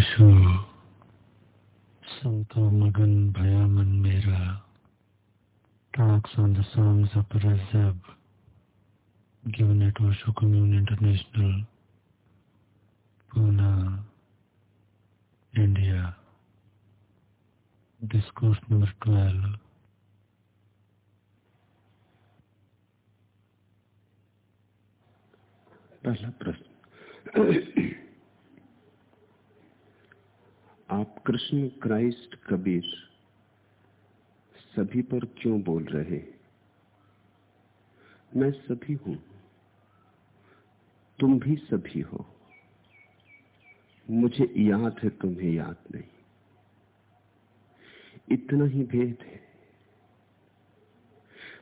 ओशो संतो मगन भया मन मेरा। Talks on the songs of Rajjab given at Osho commune international Poona. India. Discourse number twelve. पहला प्रश्न। आप कृष्ण क्राइस्ट कबीर सभी पर क्यों बोल रहे? मैं सभी हूँ। तुम भी सभी हो। मुझे याद है, तुम्हें याद नहीं। इतना ही भेद है।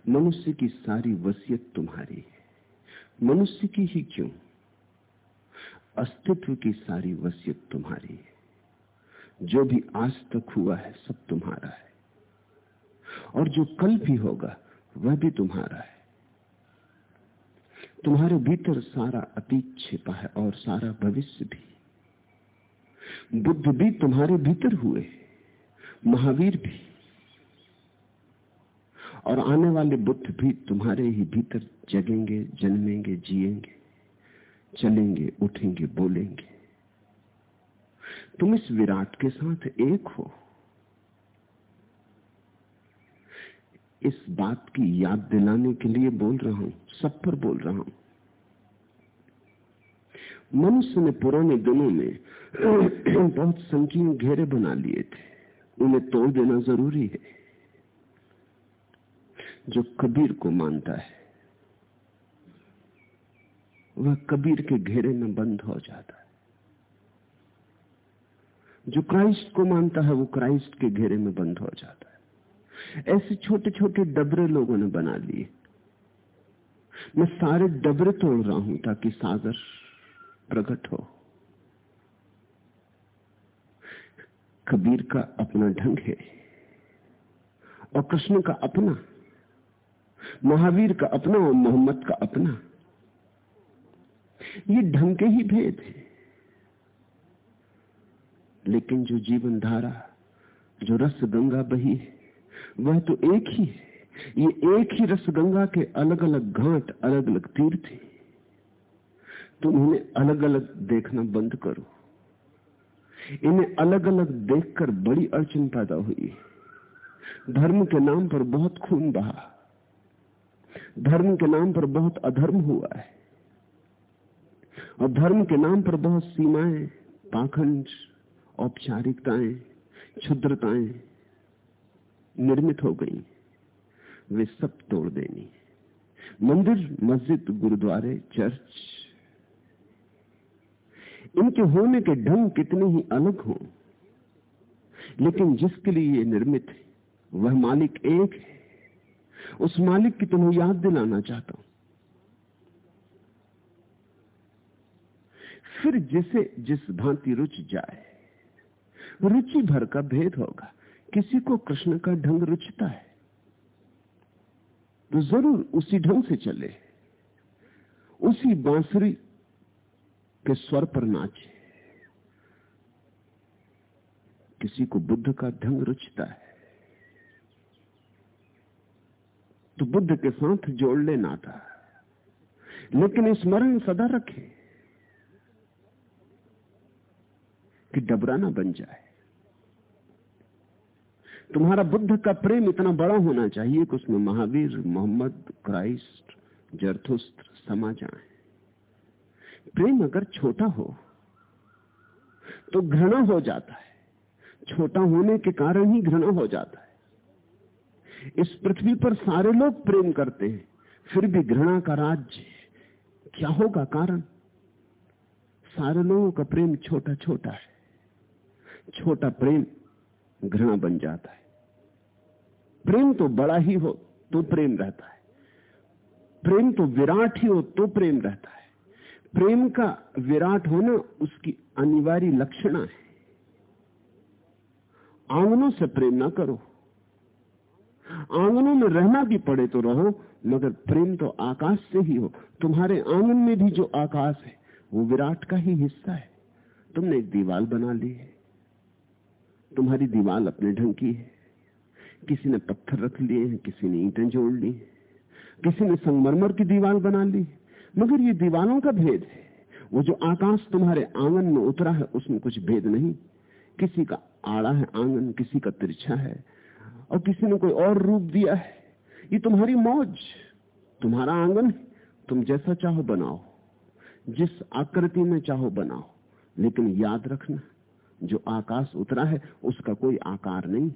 मनुष्य की सारी वसीयत तुम्हारी है। मनुष्य की ही क्यों? अस्तित्व की सारी वसीयत तुम्हारी है। जो भी आज तक हुआ है, सब तुम्हारा है। और जो कल भी होगा, वह भी तुम्हारा है। तुम्हारे भीतर सारा अतीत छिपा है और सारा भविष्य भी। बुद्ध भी तुम्हारे भीतर हुए, महावीर भी। और आने वाले बुद्ध भी तुम्हारे ही भीतर जगेंगे, जन्मेंगे, जिएँगे, चलेंगे, उठेंगे, बोलेंगे। तुम इस विराट के साथ एक हो। इस बात की याद दिलाने के लिए बोल रहा हूँ, सब पर बोल रहा हूँ। मनुष्य ने पुराने दिनों में बहुत संकीर्ण घेरे बना लिए थे। उन्हें तोड़ देना ज़रूरी है। जो कबीर को मानता है, वह कबीर के घेरे में बंद हो जाता है। जो क्राइस्ट को मानता है, वो क्राइस्ट के घेरे में बंद हो जाता है। ऐसे छोटे छोटे डबरे लोगों ने बना लिए। मैं सारे डबरे तोड़ रहा हूँ ताकि सागर प्रकट हो। कबीर का अपना ढंग है और कृष्ण का अपना। महावीर का अपना और मोहम्मद का अपना। ये ढंग के ही भेद है। लेकिन जो जीवन धारा, जो रस गंगा बही है, वह तो एक ही है। ये एक ही रस गंगा के अलग अलग घाट अलग अलग तीर्थ है। तुम इन्हें अलग अलग देखना बंद करो। इन्हें अलग अलग देखकर बड़ी अड़चन पैदा हुई। धर्म के नाम पर बहुत खून बहा। धर्म के नाम पर बहुत अधर्म हुआ है। और धर्म के नाम पर बहुत सीमाएँ, पाखंड औपचारिकताएँ, क्षुद्रताएँ निर्मित हो गई। वे सब तोड़ देनी मंदिर, मस्जिद, गुरुद्वारे, चर्च, इनके होने के ढंग कितने ही अलग हों, लेकिन जिसके लिए ये निर्मित है, वह मालिक एक है। उस मालिक की तुम्हें याद दिलाना चाहता हूँ। फिर जिसे, जिस भांति रुच जाए रुचि भर का भेद होगा। किसी को कृष्ण का ढंग रुचता है तो ज़रूर उसी ढंग से चले। उसी बांसुरी के स्वर पर नाचे। किसी को बुद्ध का ढंग रुचता है तो बुद्ध के साथ जोड़ लेना था लेकिन स्मरण सदा रखे कि डबरा ना बन जाए। तुम्हारा बुद्ध का प्रेम इतना बड़ा होना चाहिए कि उसमें महावीर, मोहम्मद, क्राइस्ट, जरथुस्त्र समा जाए प्रेम अगर छोटा हो तो घृणा हो जाता है। छोटा होने के कारण ही घृणा हो जाता है। इस पृथ्वी पर सारे लोग प्रेम करते हैं, फिर भी घृणा का राज्य क्या होगा कारण? सारे लोगों का प्रेम छोटा छोटा है। छोटा प्रेम घृणा बन जाता है। प्रेम तो बड़ा ही हो तो प्रेम रहता है। प्रेम तो विराट ही हो तो प्रेम रहता है। प्रेम का विराट होना उसकी अनिवार्य लक्षणा है। आंगनों से प्रेम ना करो। आंगनों में रहना भी पड़े तो रहो, मगर प्रेम तो आकाश से ही हो। तुम्हारे आँगन में भी जो आकाश है, वो विराट का ही हिस्सा है। तुमने एक दीवाल बना ली है। तुम्हारी दीवाल अपने ढंग की है। किसी ने पत्थर रख लिए हैं किसी ने ईंटें जोड़ ली, किसी ने संगमरमर की दीवार बना ली। मगर ये दीवालों का भेद है। वो जो आकाश तुम्हारे आँगन में उतरा है, उसमें कुछ भेद नहीं। किसी का आड़ा है आँगन, किसी का तिरछा है, और किसी ने कोई और रूप दिया है। ये तुम्हारी मौज, तुम्हारा आँगन, तुम जैसा चाहो बनाओ, जिस आकृति में चाहो बनाओ। लेकिन याद रखना, जो आकाश उतरा है, उसका कोई आकार नहीं।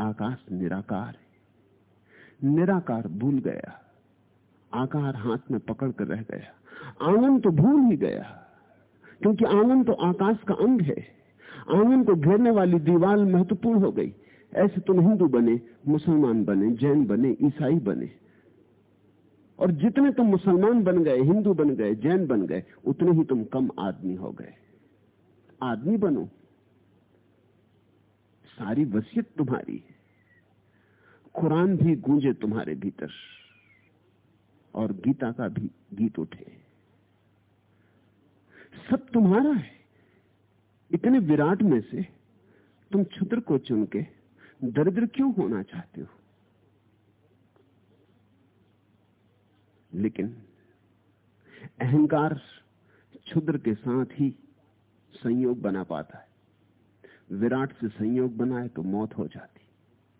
आकाश निराकार है। निराकार भूल गया। आकार हाथ में पकड़ कर रह गया। आँगन तो भूल ही गया, क्योंकि आँगन तो आकाश का अंग है। आँगन को घेरने वाली दीवार महत्वपूर्ण हो गई। ऐसे तुम हिंदू बने, मुसलमान बने, जैन बने, ईसाई बने। और जितने तुम मुसलमान बन गए, हिंदू बन गए, जैन बन गए, उतने ही तुम कम आदमी हो गए। आदमी बनो सारी वसीयत तुम्हारी है। कुरान भी गूंजे तुम्हारे भीतर और गीता का भी गीत उठे। सब तुम्हारा है। इतने विराट में से तुम क्षुद्र को चुन के दरिद्र क्यों होना चाहते हो? लेकिन अहंकार क्षुद्र के साथ ही संयोग बना पाता है। विराट से संयोग बनाए तो मौत हो जाती।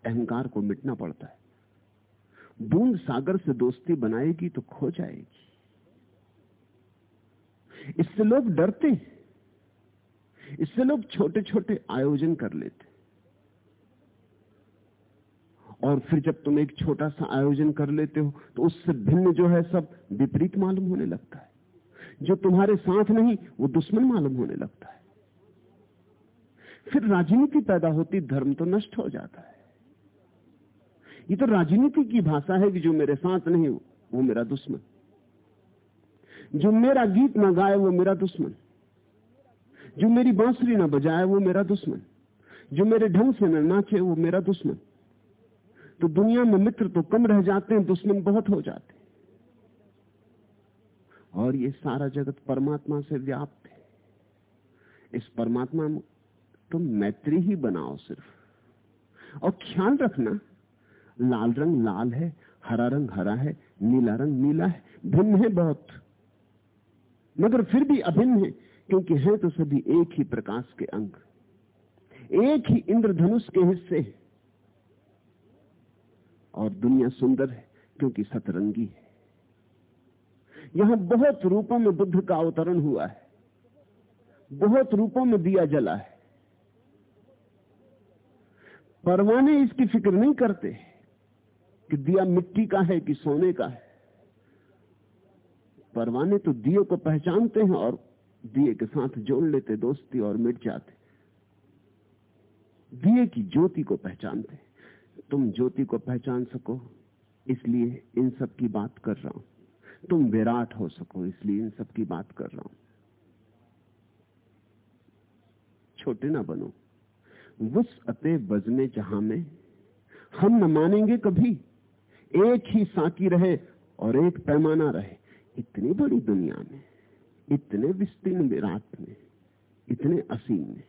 अहंकार को मिटना पड़ता है। बूंद सागर से दोस्ती बनाएगी तो खो जाएगी। इससे लोग डरते हैं। इससे लोग छोटे छोटे आयोजन कर लेते और फिर जब तुम एक छोटा सा आयोजन कर लेते हो तो उससे भिन्न जो है सब विपरीत मालूम होने लगता है। जो तुम्हारे साथ नहीं, वो दुश्मन मालूम होने लगता है। फिर राजनीति पैदा होती, धर्म तो नष्ट हो जाता है। ये तो राजनीति की भाषा है कि जो मेरे साथ नहीं वो मेरा दुश्मन। जो मेरा गीत ना गाए, वो मेरा दुश्मन। जो मेरी बांसुरी ना बजाए, वो मेरा दुश्मन। जो मेरे ढंग से न नाचे, वो मेरा दुश्मन। तो दुनिया में मित्र तो कम रह जाते हैं, दुश्मन बहुत हो जाते और ये सारा जगत परमात्मा से व्याप्त है। इस परमात्मा तुम मैत्री ही बनाओ सिर्फ़। और ख्याल रखना, लाल रंग लाल है, हरा रंग हरा है, नीला रंग नीला है, भिन्न है बहुत। मगर फिर भी अभिन्न है, क्योंकि है तो सभी एक ही प्रकाश के अंग। एक ही इंद्रधनुष के हिस्से है। और दुनिया सुंदर है, क्योंकि सतरंगी है। यहाँ बहुत रूपों में बुद्ध का अवतरण हुआ है। बहुत रूपों में दिया जला है। परवाने इसकी फ़िक्र नहीं करते कि दिया मिट्टी का है कि सोने का है। परवाने तो दिए को पहचानते हैं और दिए के साथ जोड़ लेते दोस्ती और मिट जाते। दिए की ज्योति को पहचानते। तुम ज्योति को पहचान सको, इसलिए इन सब की बात कर रहा हूँ। तुम विराट हो सको, इसलिए इन सब की बात कर रहा हूँ। छोटे ना बनो। वुस अते बजने जहाँ में। हम न मानेंगे कभी। एक ही साकी रहे और एक पैमाना रहे। इतनी बड़ी दुनिया में, इतने विस्तीर्ण विराट में, इतने असीम में।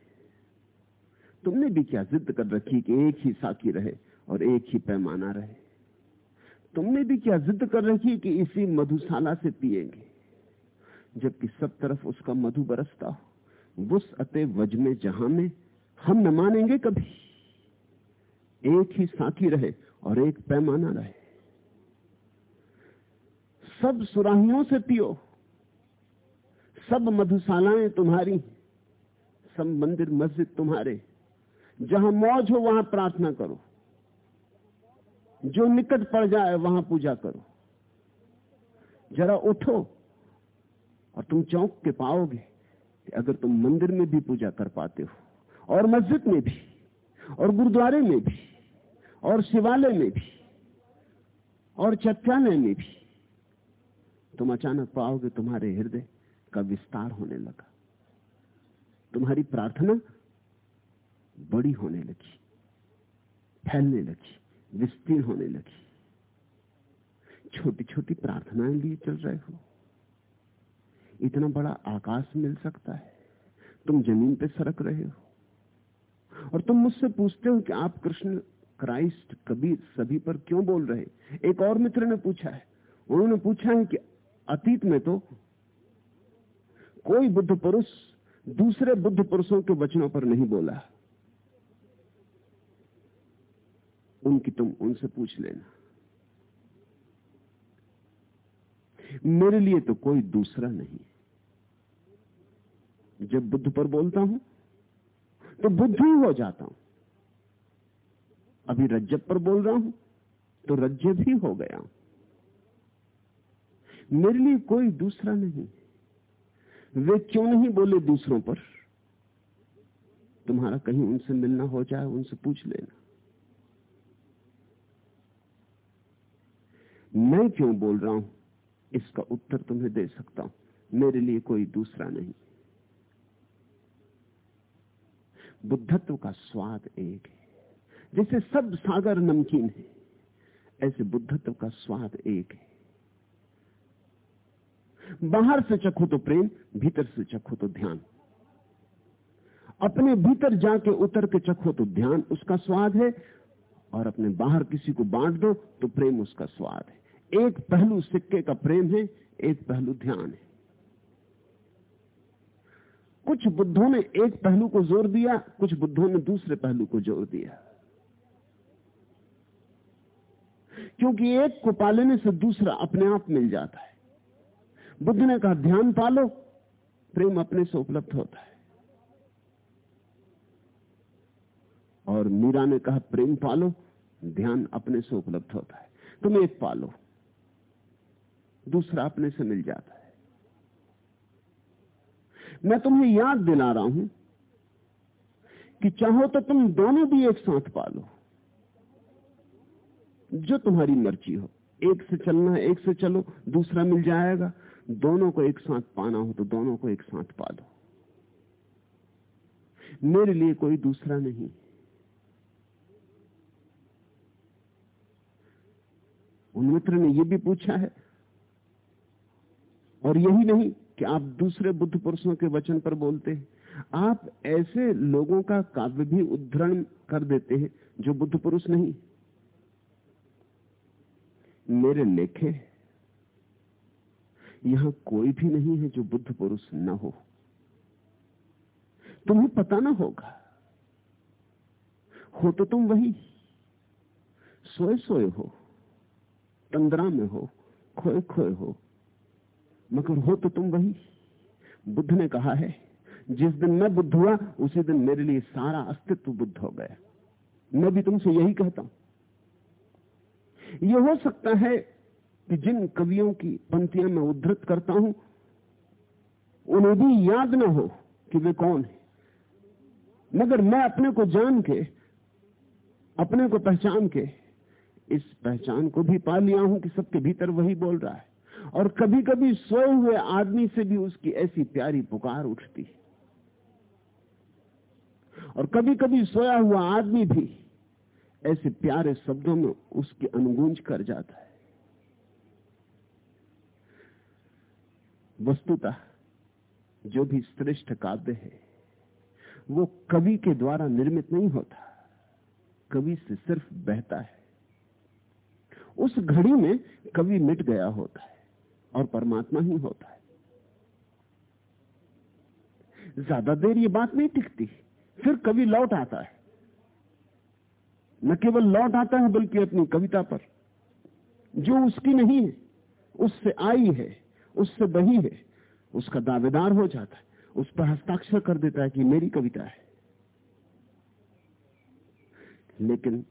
तुमने भी क्या जिद कर रखी कि एक ही साकी रहे और एक ही पैमाना रहे? तुमने भी क्या जिद कर रखी कि इसी मधुशाला से पिएँगे जबकि सब तरफ़ उसका मधु बरसता हो। वुस अते वज में जहाँ में हम न मानेंगे कभी। एक ही साथी रहे और एक पैमाना रहे। सब सुराहियों से पियो, सब मधुशालाएँ तुम्हारी, सब मंदिर मस्जिद तुम्हारे। जहाँ मौज हो, वहाँ प्रार्थना करो। जो निकट पड़ जाए, वहाँ पूजा करो। जरा उठो और तुम चौंक के पाओगे कि अगर तुम मंदिर में भी पूजा कर पाते हो। और मस्जिद में भी, और गुरुद्वारे में भी, और शिवालय में भी, और चट्टाने में भी। तुम अचानक पाओगे तुम्हारे हृदय का विस्तार होने लगा। तुम्हारी प्रार्थना बड़ी होने लगी, फैलने लगी, विस्तीर्ण होने लगी। छोटी छोटी प्रार्थनाएँ लिए चल रहे हो। इतना बड़ा आकाश मिल सकता है। तुम ज़मीन पे सरक रहे हो। और तुम मुझसे पूछते हो कि आप कृष्ण क्राइस्ट कबीर सभी पर क्यों बोल रहे? एक और मित्र ने पूछा है। उन्होंने पूछा है कि अतीत में तो कोई बुद्ध पुरुष दूसरे बुद्ध पुरुषों के वचनों पर नहीं बोला। उनकी तुम उनसे पूछ लेना। मेरे लिए तो कोई दूसरा नहीं जब बुद्ध पर बोलता हूँ तो बुद्ध ही जाता हूँ। अभी रज्जब पर बोल रहा हूँ तो रज्जब ही हो गया। मेरे लिए कोई दूसरा नहीं। वे क्यों नहीं बोले दूसरों पर? तुम्हारा कहीं उनसे मिलना हो जाए, उनसे पूछ लेना। मैं क्यों बोल रहा हूँ? इसका उत्तर तुम्हें दे सकता हूँ। मेरे लिए कोई दूसरा नहीं। बुद्धत्व का स्वाद एक है। जैसे सब सागर नमकीन है, ऐसे बुद्धत्व का स्वाद एक है। बाहर से चखो तो प्रेम, भीतर से चखो तो ध्यान। अपने भीतर जाके उतर के चखो तो ध्यान उसका स्वाद है, और अपने बाहर किसी को बांट दो तो प्रेम उसका स्वाद है। एक पहलू सिक्के का प्रेम है, एक पहलू ध्यान है। कुछ बुद्धों ने एक पहलू को ज़ोर दिया, कुछ बुद्धों ने दूसरे पहलू को ज़ोर दिया। क्योंकि एक को पालने से दूसरा अपने आप मिल जाता है। बुद्ध ने कहा, ध्यान पालो, प्रेम अपने से उपलब्ध होता है। और मीरा ने कहा, प्रेम पालो, ध्यान अपने से उपलब्ध होता है। तुम एक पालो, दूसरा अपने से मिल जाता है। मैं तुम्हें याद दिला रहा हूँ कि चाहो तो तुम दोनों भी एक साथ पालो, जो तुम्हारी मर्ज़ी हो। एक से चलना है, एक से चलो, दूसरा मिल जाएगा। दोनों को एक साथ पाना हो तो दोनों को एक साथ पा दो मेरे लिए कोई दूसरा नहीं। उन मित्र ने यह भी पूछा है, और यही नहीं कि आप दूसरे बुद्ध पुरुषों के वचन पर बोलते हैं। आप ऐसे लोगों का काव्य भी उद्धरण कर देते हैं जो बुद्ध पुरुष नहीं। मेरे लेखे, यहाँ कोई भी नहीं है जो बुद्ध पुरुष न हो। तुम्हें पता ना होगा, हो तो तुम वही। सोए सोए हो, तंद्रा में हो, खोए खोए हो मगर हो तो तुम वही। बुद्ध ने कहा है, जिस दिन मैं बुद्ध हुआ, उसी दिन मेरे लिए सारा अस्तित्व बुद्ध हो गया। मैं भी तुमसे यही कहता हूँ। यह हो सकता है कि जिन कवियों की पंक्तियाँ मैं उद्धृत करता हूँ, उन्हें भी याद ना हो कि वे कौन है। मगर मैं अपने को जान के, अपने को पहचान के, इस पहचान को भी पा लिया हूँ कि सबके भीतर वही बोल रहा है। और कभी कभी सोए हुए आदमी से भी उसकी ऐसी प्यारी पुकार उठती है। और कभी कभी सोया हुआ आदमी भी ऐसे प्यारे शब्दों में उसकी अनुगूंज कर जाता है। वस्तुतः जो भी श्रेष्ठ काव्य है, वो कवि के द्वारा निर्मित नहीं होता। कवि से सिर्फ़ बहता है। उस घड़ी में कवि मिट गया होता है। और परमात्मा ही होता है। ज़्यादा देर ये बात नहीं टिकती, फिर कवि लौट आता है। न केवल लौट आता है, बल्कि अपनी कविता पर, जो उसकी नहीं है, उससे आई है, उससे बही है, उसका दावेदार हो जाता है, उस पर हस्ताक्षर कर देता है कि मेरी कविता है। लेकिन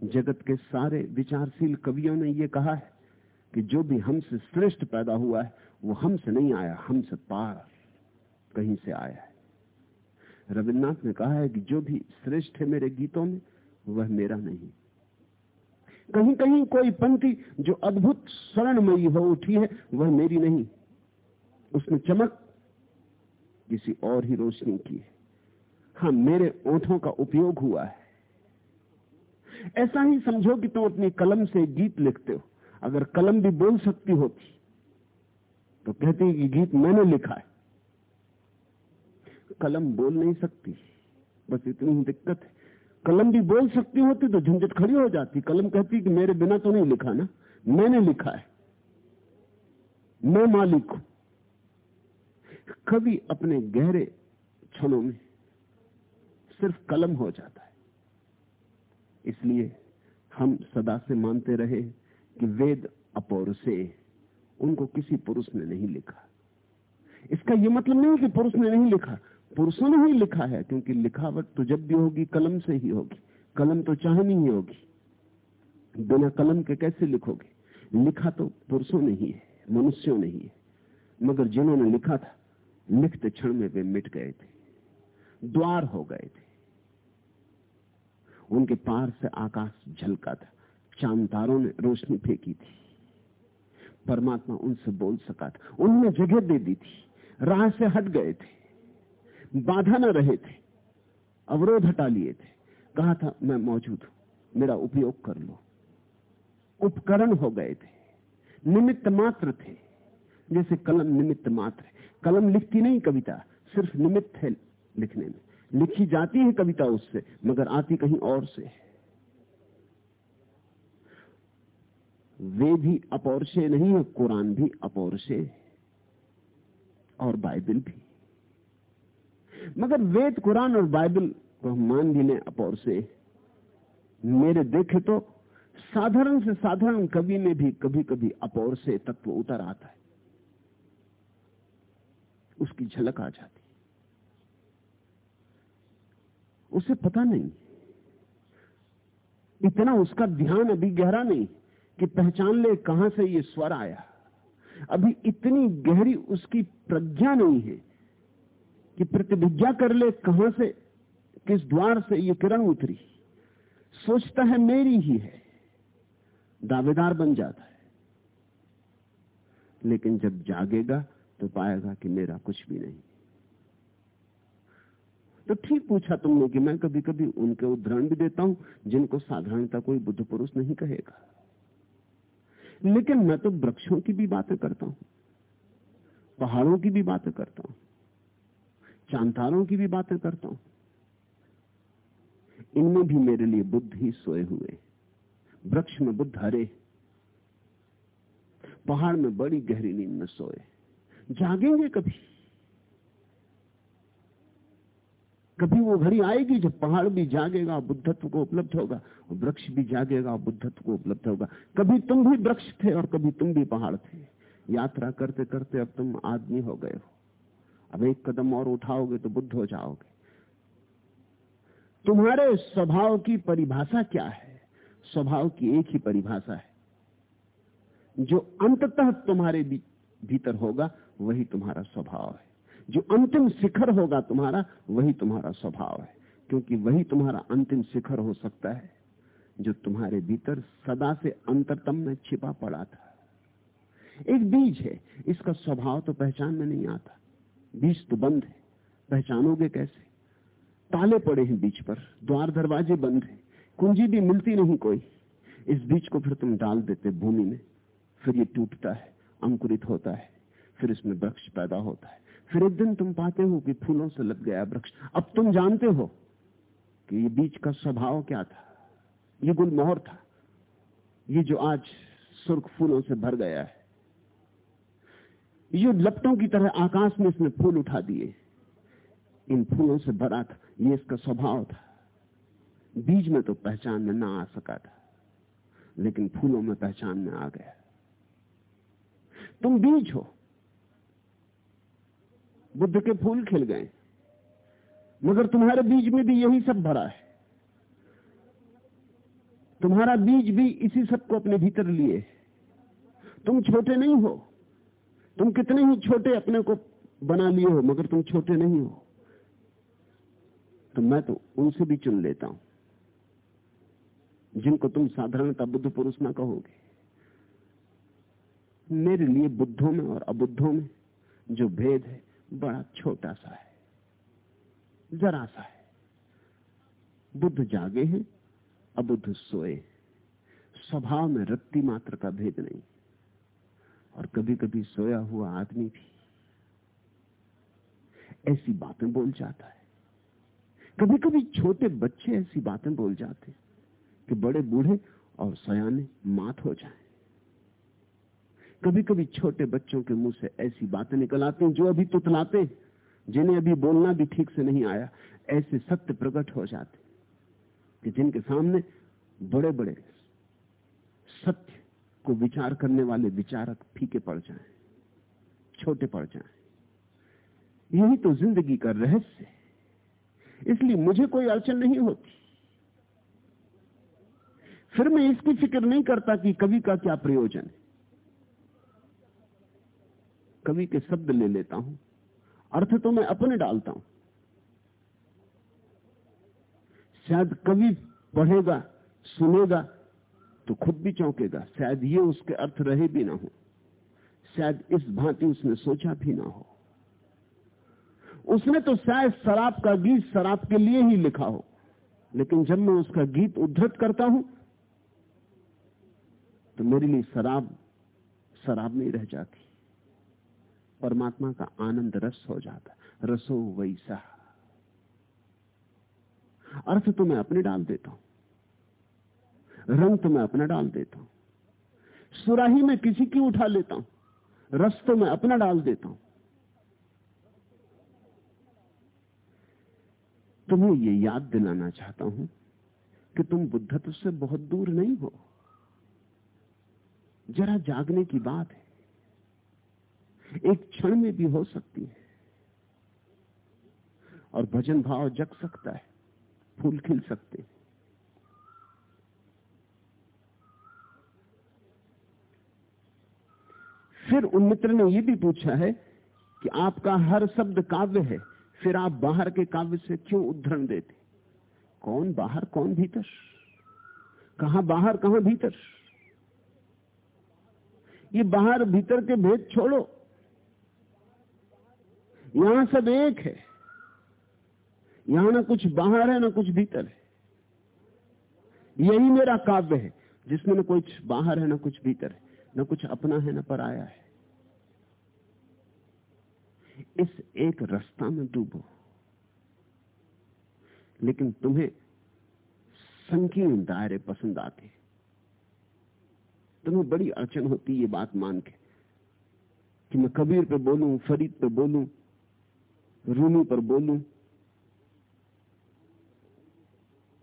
जगत के सारे विचारशील कवियों ने यह कहा है कि जो भी हमसे श्रेष्ठ पैदा हुआ है, वो हमसे नहीं आया, हमसे पार कहीं से आया है। रविन्द्रनाथ ने कहा है कि जो भी श्रेष्ठ है मेरे गीतों में, वह मेरा नहीं। कहीं कहीं कोई पंक्ति जो अद्भुत स्वर्णमयी हो उठी है, वह मेरी नहीं। उसने चमक किसी और ही रोशनी की है। हाँ मेरे ओठों का उपयोग हुआ है। ऐसा ही समझो कि तुम अपनी कलम से गीत लिखते हो। अगर कलम भी बोल सकती होती तो कहती कि गीत मैंने लिखा है। कलम बोल नहीं सकती, बस इतनी ही दिक्कत है। कलम भी बोल सकती होती तो झंझट खड़ी हो जाती। कलम कहती कि मेरे बिना तो नहीं लिखा ना, मैंने लिखा है। मैं मालिक हूँ। कभी अपने गहरे क्षणों में सिर्फ़ कलम हो जाता है। इसलिए हम सदा से मानते रहे कि वेद अपोर से उनको किसी पुरुष ने नहीं लिखा। इसका यह मतलब नहीं कि पुरुष ने नहीं लिखा। पुरुषों ने ही लिखा है, क्योंकि लिखावट तो जब भी होगी, कलम से ही होगी। कलम तो चाहनी ही होगी। बिना कलम के कैसे लिखोगे? लिखा तो पुरुषों ने ही है, मनुष्यों ने ही है। मगर जिन्होंने लिखा था लिखते क्षण में वे मिट गए थे। द्वार हो गए थे। उनके पार से आकाश झलका था। चाँद तारों ने रोशनी फेंकी थी। परमात्मा उनसे बोल सका था। उनने जगह दे दी थी। राह से हट गए थे। बाधा न रहे थे। अवरोध हटा लिए थे। कहा था, मैं मौजूद हूँ। मेरा उपयोग कर लो। उपकरण हो गए थे। निमित्त मात्र थे। जैसे कलम निमित्त मात्र कलम लिखती नहीं कविता, सिर्फ़ निमित्त है लिखने में। लिखी जाती है कविता उससे, मगर आती कहीं और से है। वे भी अपौरसे नहीं है, कुरान भी अपौरसे और बाइबल भी। मगर वेद, कुरान और बाइबल को हम मान भी लें अपौरसे मेरे देखे तो साधारण से साधारण कवि में भी कभी कभी अपौर से तत्व उतर आता है। उसकी झलक आ जाती उसे पता नहीं। इतना उसका ध्यान अभी गहरा नहीं। कि पहचान ले कहाँ से ये स्वर आया। अभी इतनी गहरी उसकी प्रज्ञा नहीं है कि प्रतिभिज्ञा कर ले कहाँ से, किस द्वार से ये किरण उतरी। सोचता है मेरी ही है, दावेदार बन जाता है। लेकिन जब जागेगा तो पाएगा कि मेरा कुछ भी नहीं। तो ठीक पूछा तुमने कि मैं कभी कभी उनके उदाहरण भी देता हूँ, जिनको साधारणता कोई बुद्ध पुरुष नहीं कहेगा। लेकिन मैं तो वृक्षों की भी बातें करता हूँ, पहाड़ों की भी बातें करता हूँ, चांतारों की भी बातें करता हूँ। इनमें भी मेरे लिए बुद्ध ही सोए हुए वृक्ष में बुद्ध हरे पहाड़ में बड़ी गहरी नींद में सोए जागेंगे कभी? कभी वो घड़ी आएगी जब पहाड़ भी जागेगा बुद्धत्व को उपलब्ध होगा वृक्ष भी जागेगा बुद्धत्व को उपलब्ध होगा। कभी तुम भी वृक्ष थे और कभी तुम भी पहाड़ थे। यात्रा करते करते अब तुम आदमी हो गए हो। अब एक कदम और उठाओगे तो बुद्ध हो जाओगे। तुम्हारे स्वभाव की परिभाषा क्या है? स्वभाव की एक ही परिभाषा है। जो अंततः तुम्हारे भी, भीतर होगा वही तुम्हारा स्वभाव है। जो अंतिम शिखर होगा तुम्हारा, वही तुम्हारा स्वभाव है। क्योंकि वही तुम्हारा अंतिम शिखर हो सकता है, जो तुम्हारे भीतर सदा से अंतरतम में छिपा पड़ा था। एक बीज है, इसका स्वभाव तो पहचान में नहीं आता। बीज तो बंद है, पहचानोगे कैसे? ताले पड़े हैं बीच पर, द्वार दरवाजे बंद हैं, कुंजी भी मिलती नहीं कोई। इस बीज को फिर तुम डाल देते भूमि में, फिर ये टूटता है, अंकुरित होता है, फिर इसमें वृक्ष पैदा होता है। फिर एक दिन तुम पाते हो कि फूलों से लग गया वृक्ष। अब तुम जानते हो कि ये बीज का स्वभाव क्या था? ये गुलमोहर था। ये जो आज सुर्ख फूलों से भर गया है। ये लपटों की तरह आकाश में इसने फूल उठा दिए। इन फूलों से भरा था। ये इसका स्वभाव था। बीज में तो पहचान में ना आ सका था, लेकिन फूलों में पहचान में आ गया। तुम बीज हो। बुद्ध के फूल खिल गए। मगर तुम्हारे बीज में भी यही सब भरा है। तुम्हारा बीज भी इसी सबको अपने भीतर लिए तुम छोटे नहीं हो। तुम कितने ही छोटे अपने को बना लिए हो, मगर तुम छोटे नहीं हो। तो मैं तो उनसे भी चुन लेता हूँ, जिनको तुम साधारणता बुद्ध पुरुष ना कहोगे। मेरे लिए बुद्धों में और अबुद्धों में जो भेद है बड़ा छोटा सा है, जरा सा है। बुद्ध जागे हैं, अबुद्ध सोए स्वभाव में रत्ती मात्र का भेद नहीं। और कभी कभी सोया हुआ आदमी भी ऐसी बातें बोल जाता है। कभी कभी छोटे बच्चे ऐसी बातें बोल जाते हैं कि बड़े बूढ़े और सयाने मात हो जाएँ। कभी कभी छोटे बच्चों के मुँह से ऐसी बातें निकल आती हैं जो अभी तुतलाते जिन्हें अभी बोलना भी ठीक से नहीं आया ऐसे सत्य प्रकट हो जाते कि जिनके सामने बड़े बड़े सत्य को विचार करने वाले विचारक फीके पड़ जाएँ, छोटे पड़ जाएँ। यही तो ज़िंदगी का रहस्य है। इसलिए मुझे कोई अड़चन नहीं होती। फिर मैं इसकी फ़िक्र नहीं करता कि कवि का क्या प्रयोजन है। कवि के शब्द ले लेता हूँ। अर्थ तो मैं अपने डालता हूँ। शायद कवि पढ़ेगा, सुनेगा तो खुद भी चौंकेगा। शायद ये उसके अर्थ रहे भी ना हो। शायद इस भांति उसने सोचा भी ना हो। उसने तो शायद शराब का गीत शराब के लिए ही लिखा हो। लेकिन जब मैं उसका गीत उद्धृत करता हूँ तो मेरे लिए शराब शराब नहीं रह जाती। परमात्मा का आनंद रस हो जाता रसो वैसा। अर्थ तो मैं अपने डाल देता हूँ। रंग तो मैं अपना डाल देता हूँ। सुराही में किसी की उठा लेता हूँ। रस तो मैं अपना डाल देता हूँ। तुम्हें यह याद दिलाना चाहता हूँ कि तुम बुद्धत्व से बहुत दूर नहीं हो। जरा जागने की बात है। एक क्षण में भी हो सकती है। और भजन भाव जग सकता है, फूल खिल सकते हैं। फिर उन मित्र ने यह भी पूछा है कि आपका हर शब्द काव्य है, फिर आप बाहर के काव्य से क्यों उद्धरण देते? कौन बाहर, कौन भीतर? कहा बाहर, कहाँ भीतर? ये बाहर, भीतर के भेद छोड़ो। यहाँ सब एक है। यहाँ ना कुछ बाहर है, ना कुछ भीतर है। यही मेरा काव्य है, जिसमें ना कुछ बाहर है, ना कुछ भीतर है, ना कुछ अपना है, ना पराया है। इस एक रास्ता में डूबो। लेकिन तुम्हें संकीर्ण दायरे पसंद आते तुम्हें बड़ी अड़चन होती ये बात मान के कि मैं कबीर पे बोलूँ, फरीद पे बोलूँ रूमी पर बोलूँ,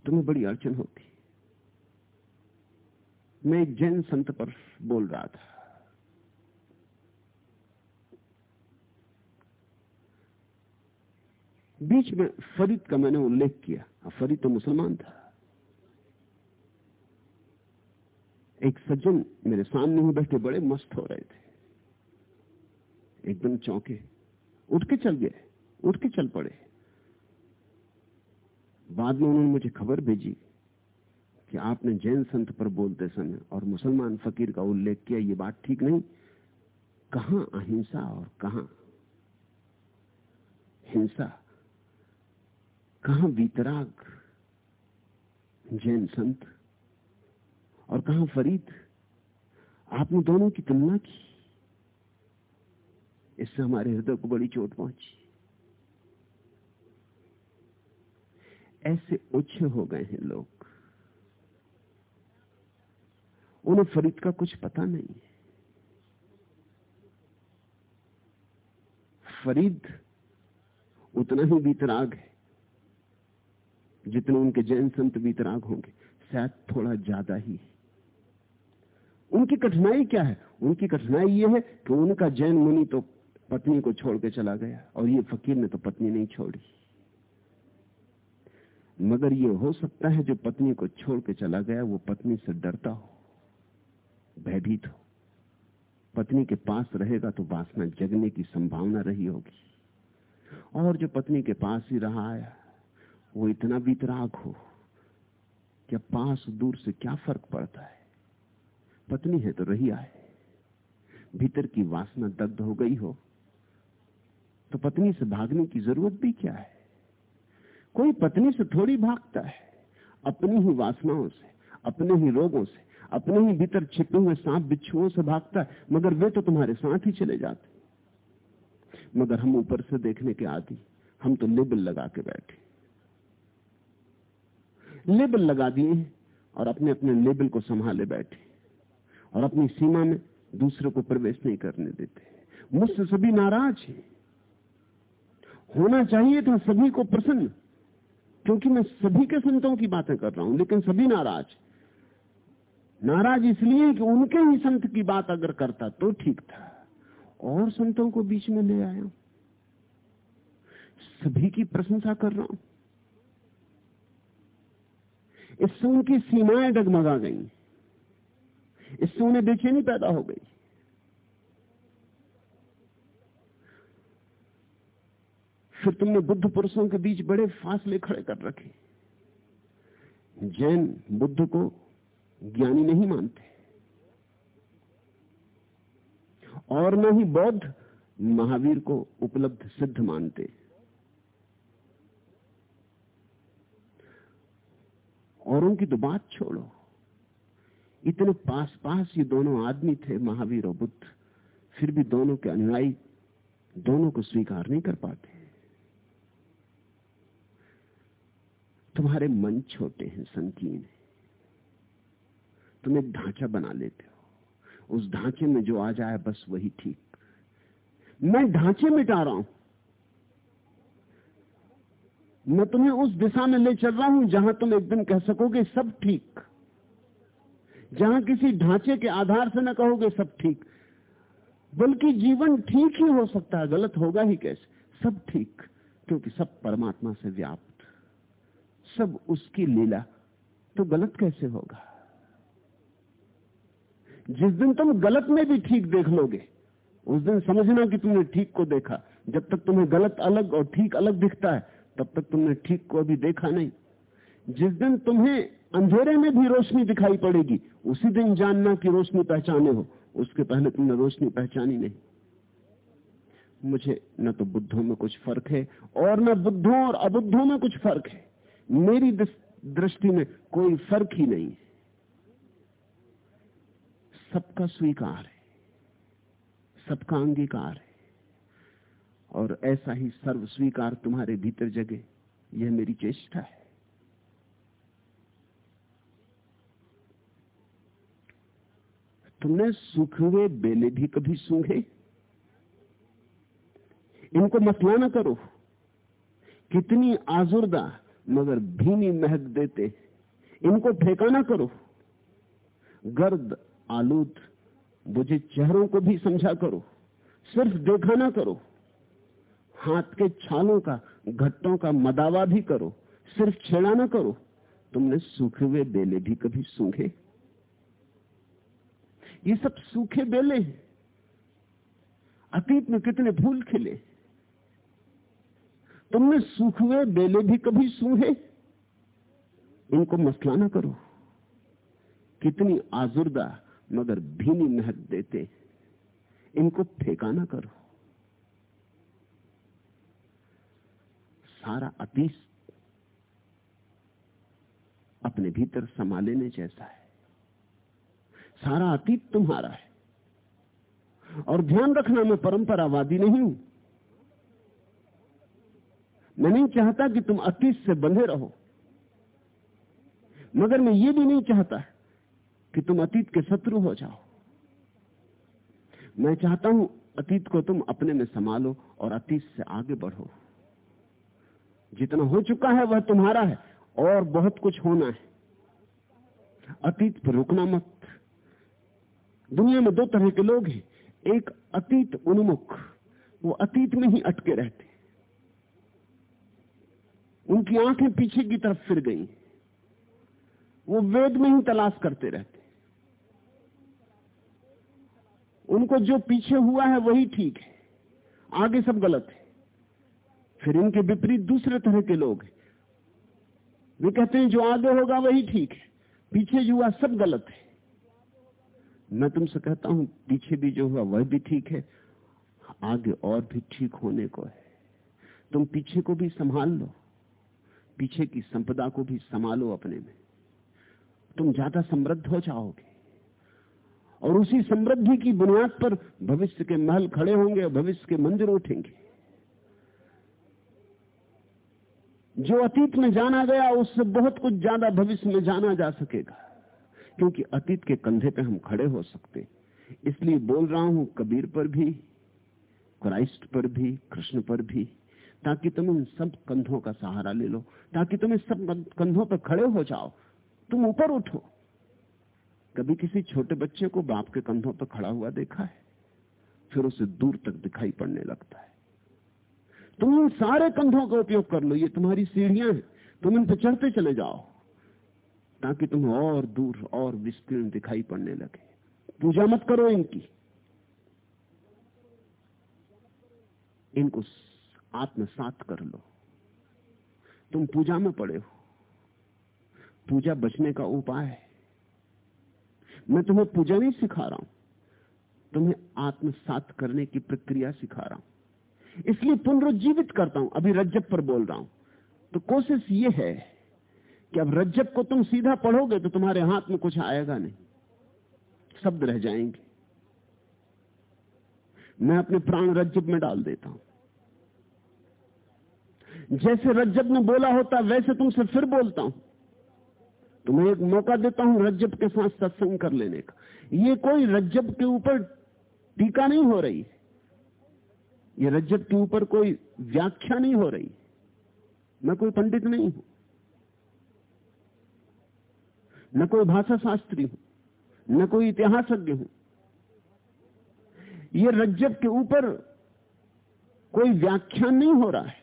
तुम्हें बड़ी अड़चन होती मैं एक जैन संत पर बोल रहा था। बीच में फरीद का मैंने उल्लेख किया। फरीद तो मुसलमान था। एक सज्जन मेरे सामने ही बैठे, बड़े मस्त हो रहे थे। एकदम चौंके, उठ के चल गए। उठ के चल पड़े। बाद में उन्होंने मुझे खबर भेजी कि आपने जैन संत पर बोलते समय और मुसलमान फकीर का उल्लेख किया, ये बात ठीक नहीं। कहा अहिंसा और कहा हिंसा? कहा वीतराग जैन संत? और कहा फरीद? आपने दोनों की तुलना की। इससे हमारे हृदय को बड़ी चोट पहुँची। ऐसे ओछे हो गए हैं लोग। उन्हें फरीद का कुछ पता नहीं है। फरीद उतना ही वीतराग है, जितने उनके जैन संत वीतराग होंगे। शायद थोड़ा ज़्यादा ही। उनकी कठिनाई क्या है? उनकी कठिनाई ये है कि उनका जैन मुनि तो पत्नी को छोड़ के चला गया, और ये फकीर ने तो पत्नी नहीं छोड़ी। मगर ये हो सकता है जो पत्नी को छोड़ के चला गया, वो पत्नी से डरता हो, भयभीत हो। पत्नी के पास रहेगा तो वासना जगने की संभावना रही होगी। और जो पत्नी के पास ही रहा आया वो इतना वितराग हो क्या पास दूर से क्या फ़र्क पड़ता है? पत्नी है तो रही आए। भीतर की वासना दग्ध हो गई हो तो पत्नी से भागने की ज़रूरत भी क्या है? कोई पत्नी से थोड़ी भागता है, अपनी ही वासनाओं से, अपने ही रोगों से, अपने ही भीतर छिपे हुए सांप बिच्छुओं से भागता है, मगर वे तो तुम्हारे साथ ही चले जाते मगर हम ऊपर से देखने के आदि, हम तो लेबल लगा के बैठे लेबल लगा दिए और अपने अपने लेबल को संभाले बैठे और अपनी सीमा में दूसरे को प्रवेश नहीं करने देते मुझसे सभी नाराज़ हैं। होना चाहिए था सभी को प्रसन्न। क्योंकि मैं सभी के संतों की बातें कर रहा हूँ, लेकिन सभी नाराज़। नाराज़ इसलिए कि उनके ही संत की बात अगर करता तो ठीक था। और संतों को बीच में ले आया। सभी की प्रशंसा कर रहा हूँ। इससे उनकी सीमाएँ डगमगा गई। इससे उन्हें बेचैनी पैदा हो गई। फिर तुमने बुद्ध पुरुषों के बीच बड़े फासले खड़े कर रखे। जैन बुद्ध को ज्ञानी नहीं मानते। और न ही बौद्ध महावीर को उपलब्ध सिद्ध मानते। और उनकी तो बात छोड़ो। इतने पास पास ये दोनों आदमी थे, महावीर और बुद्ध। फिर भी दोनों के अनुयायी दोनों को स्वीकार नहीं कर पाते। तुम्हारे मन छोटे हैं, संकीर्ण है। तुम एक ढांचा बना लेते हो। उस ढांचे में जो आ जाए बस वही ठीक। मैं ढांचे मिटा रहा हूँ। मैं तुम्हें उस दिशा में ले चल रहा हूँ, जहाँ तुम एक दिन कह सकोगे, सब ठीक। जहाँ किसी ढांचे के आधार से न कहोगे, सब ठीक। बल्कि जीवन ठीक ही हो सकता है, गलत होगा ही कैसे? सब ठीक, क्योंकि सब परमात्मा से व्याप्त सब उसकी लीला तो गलत कैसे होगा? जिस दिन तुम गलत में भी ठीक देख लोगे, उस दिन समझना कि तुमने ठीक को देखा। जब तक तुम्हें गलत अलग और ठीक अलग दिखता है, तब तक तुमने ठीक को अभी देखा नहीं। जिस दिन तुम्हें अंधेरे में भी रोशनी दिखाई पड़ेगी, उसी दिन जानना कि रोशनी पहचाने हो। उसके पहले तुमने रोशनी पहचानी नहीं। मुझे न तो बुद्धों में कुछ फ़र्क है, और न बुद्धों और अबुद्धों में कुछ फ़र्क है। मेरी दृष्टि में कोई फ़र्क ही नहीं। है सबका स्वीकार है। सबका अंगीकार है। और ऐसा ही सर्व स्वीकार तुम्हारे भीतर जगे, यह मेरी चेष्टा है। तुमने सूखे हुए बेले भी कभी सूंघे? इनको मसला ना करो। कितनी आजुर्दा मगर भीनी महक देते। इनको फेंका ना करो। गर्द, आलूद, बुझे चेहरों को भी समझा करो। सिर्फ़ देखा ना करो। हाथ के छालों का, घट्टों का मदावा भी करो। सिर्फ़ छेड़ा ना करो। तुमने सूखे हुए बेले भी कभी सूखे? ये सब सूखे बेले हैं। अतीत में कितने फूल खिले। तुमने सूखे बेले भी कभी सूहे? इनको मसला ना करो। कितनी आजुर्दा मगर भीनी महक देते। इनको फेंका ना करो। सारा अतीत अपने भीतर समा लेने जैसा है। सारा अतीत तुम्हारा है। और ध्यान रखना, मैं परंपरावादी नहीं हूँ। मैं नहीं चाहता कि तुम अतीत से बंधे रहो। मगर मैं ये भी नहीं चाहता कि तुम अतीत के शत्रु हो जाओ। मैं चाहता हूँ अतीत को तुम अपने में संभालो और अतीत से आगे बढ़ो। जितना हो चुका है वह तुम्हारा है और बहुत कुछ होना है। अतीत पर रुकना मत। दुनिया में दो तरह के लोग हैं। एक अतीत उन्मुख, वो अतीत में ही अटके रहते। उनकी आँखें पीछे की तरफ़ फिर गई। वो वेद में ही तलाश करते रहते। उनको जो पीछे हुआ है वही ठीक है। आगे सब गलत है। फिर इनके विपरीत दूसरे तरह के लोग हैं। वे कहते हैं, जो आगे होगा वही ठीक है। पीछे जो हुआ सब गलत है। मैं तुमसे कहता हूँ, पीछे भी जो हुआ वह भी ठीक है। आगे और भी ठीक होने को है। तुम पीछे को भी संभाल लो। पीछे की संपदा को भी संभालो अपने में। तुम ज़्यादा समृद्ध हो जाओगे। और उसी समृद्धि की बुनियाद पर भविष्य के महल खड़े होंगे और भविष्य के मंदिर उठेंगे। जो अतीत में जाना गया, उससे बहुत कुछ ज़्यादा भविष्य में जाना जा सकेगा। क्योंकि अतीत के कंधे पे हम खड़े हो सकते। इसलिए बोल रहा हूँ, कबीर पर भी, क्राइस्ट पर भी, कृष्ण पर भी ताकि तुम इन सब कंधों का सहारा ले लो, ताकि तुम इस सब कंधों पर खड़े हो जाओ। तुम ऊपर उठो। कभी किसी छोटे बच्चे को बाप के कंधों पर खड़ा हुआ देखा है? फिर उसे दूर तक दिखाई पड़ने लगता है। तुम इन सारे कंधों का उपयोग कर लो, ये तुम्हारी सीढ़ियाँ हैं। तुम इन पर चढ़ते चले जाओ, ताकि तुम और दूर, और विस्तीर्ण दिखाई पड़ने लगे। पूजा मत करो इनकी। इनको आत्मसात कर लो। तुम पूजा में पड़े हो। पूजा बचने का उपाय है। मैं तुम्हें पूजा नहीं सिखा रहा हूँ, तुम्हें आत्मसात करने की प्रक्रिया सिखा रहा हूँ। इसलिए पुनरुज्जीवित करता हूँ। अभी रज्जब पर बोल रहा हूँ। तो कोशिश ये है कि अब रज्जब को तुम सीधा पढ़ोगे तो तुम्हारे हाथ में कुछ आएगा नहीं। शब्द रह जाएँगे। मैं अपने प्राण रज्जब में डाल देता हूँ। जैसे रज्जब ने बोला होता, वैसे तुमसे फिर बोलता हूँ। तुम्हें एक मौका देता हूँ रज्जब के साथ सत्संग कर लेने का। ये कोई रज्जब के ऊपर टीका नहीं हो रही। ये रज्जब के ऊपर कोई व्याख्या नहीं हो रही। मैं कोई पंडित नहीं हूँ। न कोई भाषा शास्त्री हूँ। न कोई इतिहासज्ञ हूँ। ये रज्जब के ऊपर कोई व्याख्यान नहीं हो रहा है।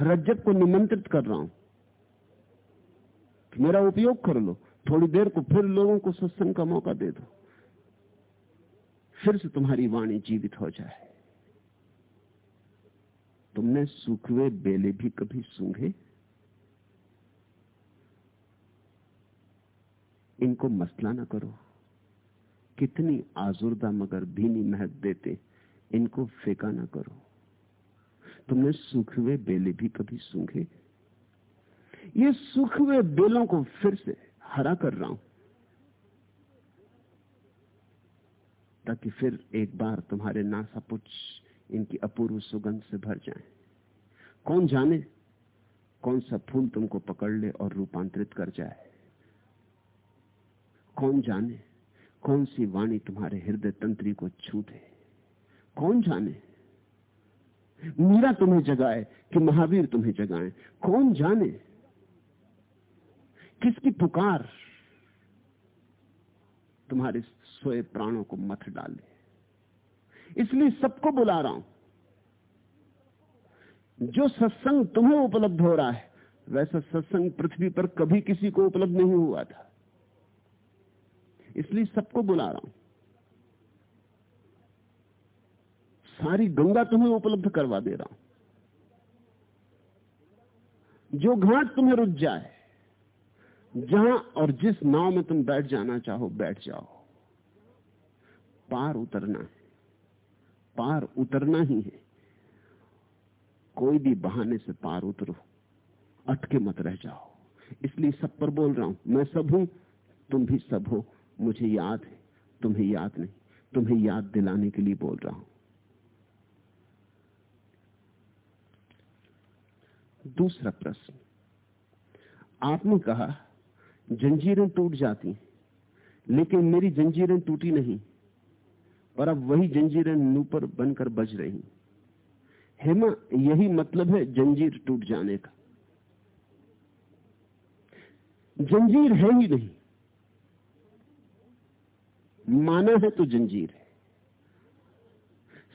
रज्जब को निमंत्रित कर रहा हूँ। मेरा उपयोग कर लो, थोड़ी देर को फिर लोगों को सत्संग का मौका दे दो। फिर से तुम्हारी वाणी जीवित हो जाए। तुमने सूखे बेले भी कभी सूंघे? इनको मसला ना करो। कितनी आजुर्दा मगर भीनी महक देते, इनको फेंका ना करो। तुमने सूखे हुए बेले भी कभी सूखे ये सूखे हुए बेलों को फिर से हरा कर रहा हूँ। ताकि फिर एक बार तुम्हारे नासापुच इनकी अपूर्व सुगंध से भर जाए। कौन जाने? कौन सा फूल तुमको पकड़ ले और रूपांतरित कर जाए? कौन जाने? कौन सी वाणी तुम्हारे हृदय तंत्री को छू दे? कौन जाने? मीरा तुम्हें जगाए कि महावीर तुम्हें जगाए। कौन जाने? किसकी पुकार? तुम्हारे सोए प्राणों को मथ डाले इसलिए सबको बुला रहा हूँ। जो सत्संग तुम्हें उपलब्ध हो रहा है, वैसा सत्संग पृथ्वी पर कभी किसी को उपलब्ध नहीं हुआ था। इसलिए सबको बुला रहा हूँ। सारी गंगा तुम्हें उपलब्ध करवा दे रहा हूँ। जो घाट तुम्हें रुक जाए, जहाँ और जिस नाव में तुम बैठ जाना चाहो, बैठ जाओ। पार उतरना है। पार उतरना ही है। कोई भी बहाने से पार उतरो। अटके मत रह जाओ। इसलिए सब पर बोल रहा हूँ, मैं सब हूँ, तुम भी सब हो। मुझे याद है, तुम्हें याद नहीं, तुम्हें याद दिलाने के लिए बोल रहा हूँ। दूसरा प्रश्न। आपने कहा, जंजीरें टूट जाती, लेकिन मेरी जंजीरें टूटी नहीं, और अब वही जंजीरें नूपर बनकर बज रही। हेमा, यही मतलब है जंजीर टूट जाने का। जंजीर है ही नहीं। माना है तो जंजीर है।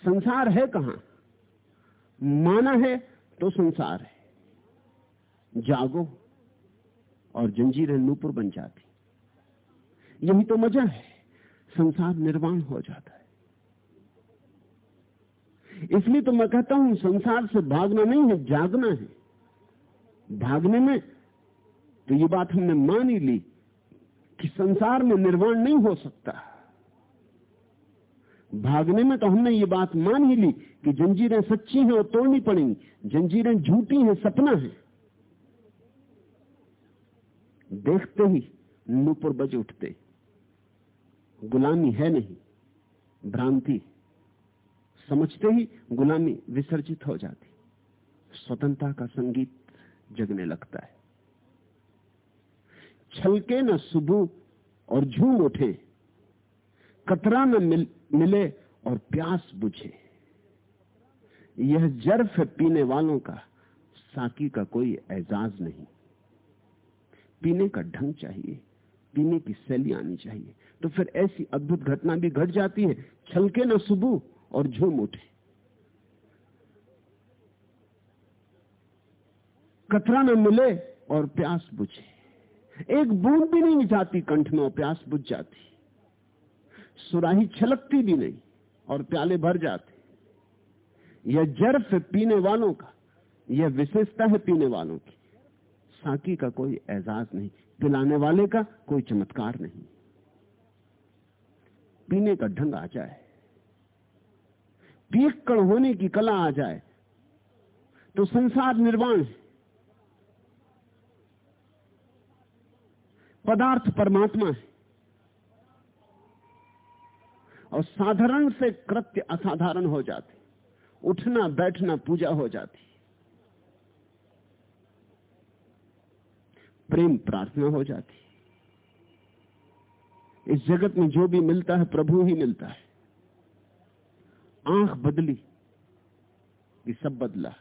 संसार है कहाँ? माना है तो संसार है। जागो और जंजीरें नूपुर बन जाती। यही तो मज़ा है। संसार निर्वाण हो जाता है। इसलिए तो मैं कहता हूँ, संसार से भागना नहीं है, जागना है। भागने में तो ये बात हमने मान ही ली कि संसार में निर्वाण नहीं हो सकता। भागने में तो हमने ये बात मान ही ली कि जंजीरें सच्ची हैं और तोड़नी पड़ेंगी। जंजीरें झूठी हैं, सपना है। देखते ही नूपुर बज उठते। गुलामी है नहीं भ्रांति। समझते ही गुलामी विसर्जित हो जाती। स्वतंत्रता का संगीत जगने लगता है। छलके न सुबह और झूम उठे कतरा न मिल, मिले और प्यास बुझे। यह जर्फ पीने वालों का साकी का कोई एजाज नहीं। पीने का ढंग चाहिए, पीने की शैली आनी चाहिए। तो फिर ऐसी अद्भुत घटना भी घट जाती है, छलके न सुबह और झूम उठे। कतरा न मिले और प्यास बुझे। एक बूंद भी नहीं जाती कंठ में और प्यास बुझ जाती। सुराही छलकती भी नहीं और प्याले भर जाते। यह जर्फ पीने वालों का, यह विशेषता है पीने वालों की। साकी का कोई एजाज नहीं, पिलाने वाले का कोई चमत्कार नहीं। पीने का ढंग आ जाए पियक्कड़ होने की कला आ जाए तो संसार निर्वाण है। पदार्थ परमात्मा है। और साधारण से कृत्य असाधारण हो जाते, उठना बैठना पूजा हो जाती। प्रेम प्रार्थना हो जाती इस जगत में जो भी मिलता है, प्रभु ही मिलता है। आँख बदली कि सब बदला।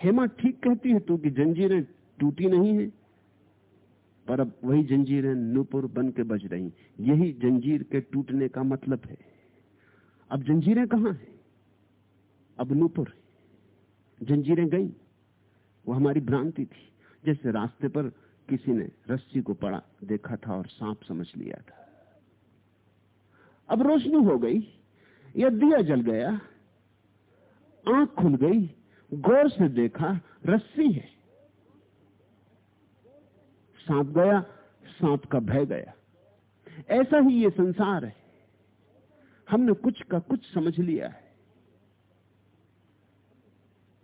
हेमा ठीक कहती है तू कि जंजीरें टूटी नहीं है, पर अब वही जंजीरें नूपुर बन के बज रही यही जंजीर के टूटने का मतलब है। अब जंजीरें कहाँ हैं? अब नूपुर जंजीरें गई। वो हमारी भ्रांति थी। जैसे रास्ते पर किसी ने रस्सी को पड़ा, देखा था और सांप समझ लिया था। अब रोशनी हो गई, या दिया जल गया, आँख खुल गई, गौर से देखा रस्सी है। सांप गया, सांप का भय गया। ऐसा ही ये संसार है। हमने कुछ का कुछ समझ लिया है।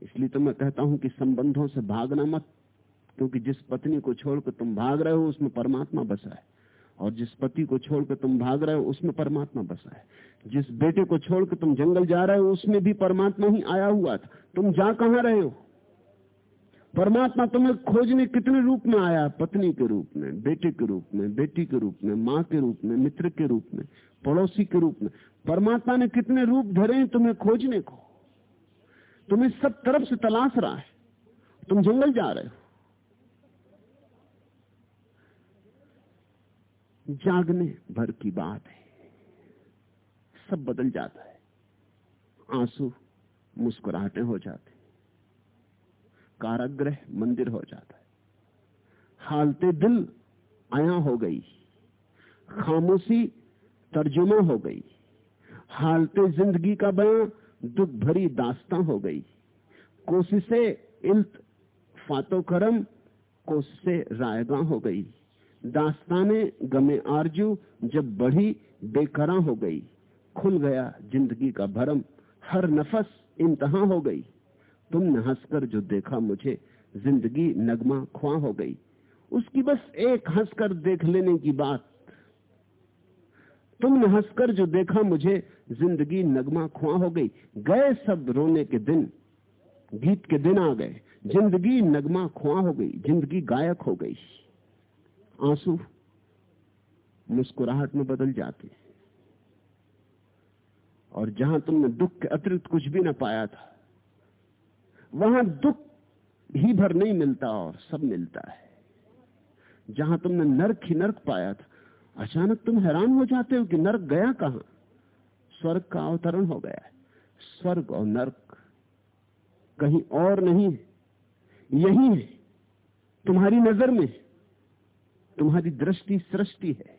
इसलिए तो मैं कहता हूँ कि संबंधों से भागना मत। क्योंकि जिस पत्नी को छोड़कर तुम भाग रहे हो, उसमें परमात्मा बसा है। और जिस पति को छोड़कर तुम भाग रहे हो, उसमें परमात्मा बसा है। जिस बेटे को छोड़कर तुम जंगल जा रहे हो, उसमें भी परमात्मा ही आया हुआ था। तुम जा कहाँ रहे हो? परमात्मा तुम्हें खोजने कितने रूप में आया? पत्नी के रूप में, बेटे के रूप में, बेटी के रूप में, माँ के रूप में, मित्र के रूप में, पड़ोसी के रूप में। परमात्मा ने कितने रूप धरे तुम्हें खोजने को? तुम्हें सब तरफ़ से तलाश रहा है। तुम जंगल जा रहे हो। जागने भर की बात है। सब बदल जाता है। आँसू मुस्कुराहटें हो जाते काराग्रह मंदिर हो जाता है। हालते दिल आया हो गई। खामोशी तर्जुमा हो गई। हालते ज़िंदगी का बयां दुख भरी दास्ता हो गई। कोशिशे इल्त फातो करम कोशिशे रायगा हो गई। दास्ताने गमे आरज़ू जब बढ़ी, बेकरा हो गई। खुल गया ज़िंदगी का भरम, हर नफस इंतहा हो गई। तुमने हंसकर जो देखा मुझे, ज़िंदगी नगमा ख्वा हो गई। उसकी बस एक हंसकर देख लेने की बात। तुमने हंसकर जो देखा मुझे, ज़िंदगी नगमा खुआ हो गई। गए सब रोने के दिन, गीत के दिन आ गए। ज़िंदगी नगमा खुआ हो गई, ज़िंदगी गायक हो गई। आँसू मुस्कुराहट में बदल जाते और जहाँ तुमने दुख के अतिरिक्त कुछ भी ना पाया था, वहाँ दुख ही भर नहीं मिलता और सब मिलता है। जहाँ तुमने नर्क ही नर्क पाया था, अचानक तुम हैरान हो जाते हो कि नर्क गया कहाँ? स्वर्ग का अवतरण हो गया है। स्वर्ग और नर्क कहीं और नहीं यही है, तुम्हारी नज़र में तुम्हारी दृष्टि सृष्टि है।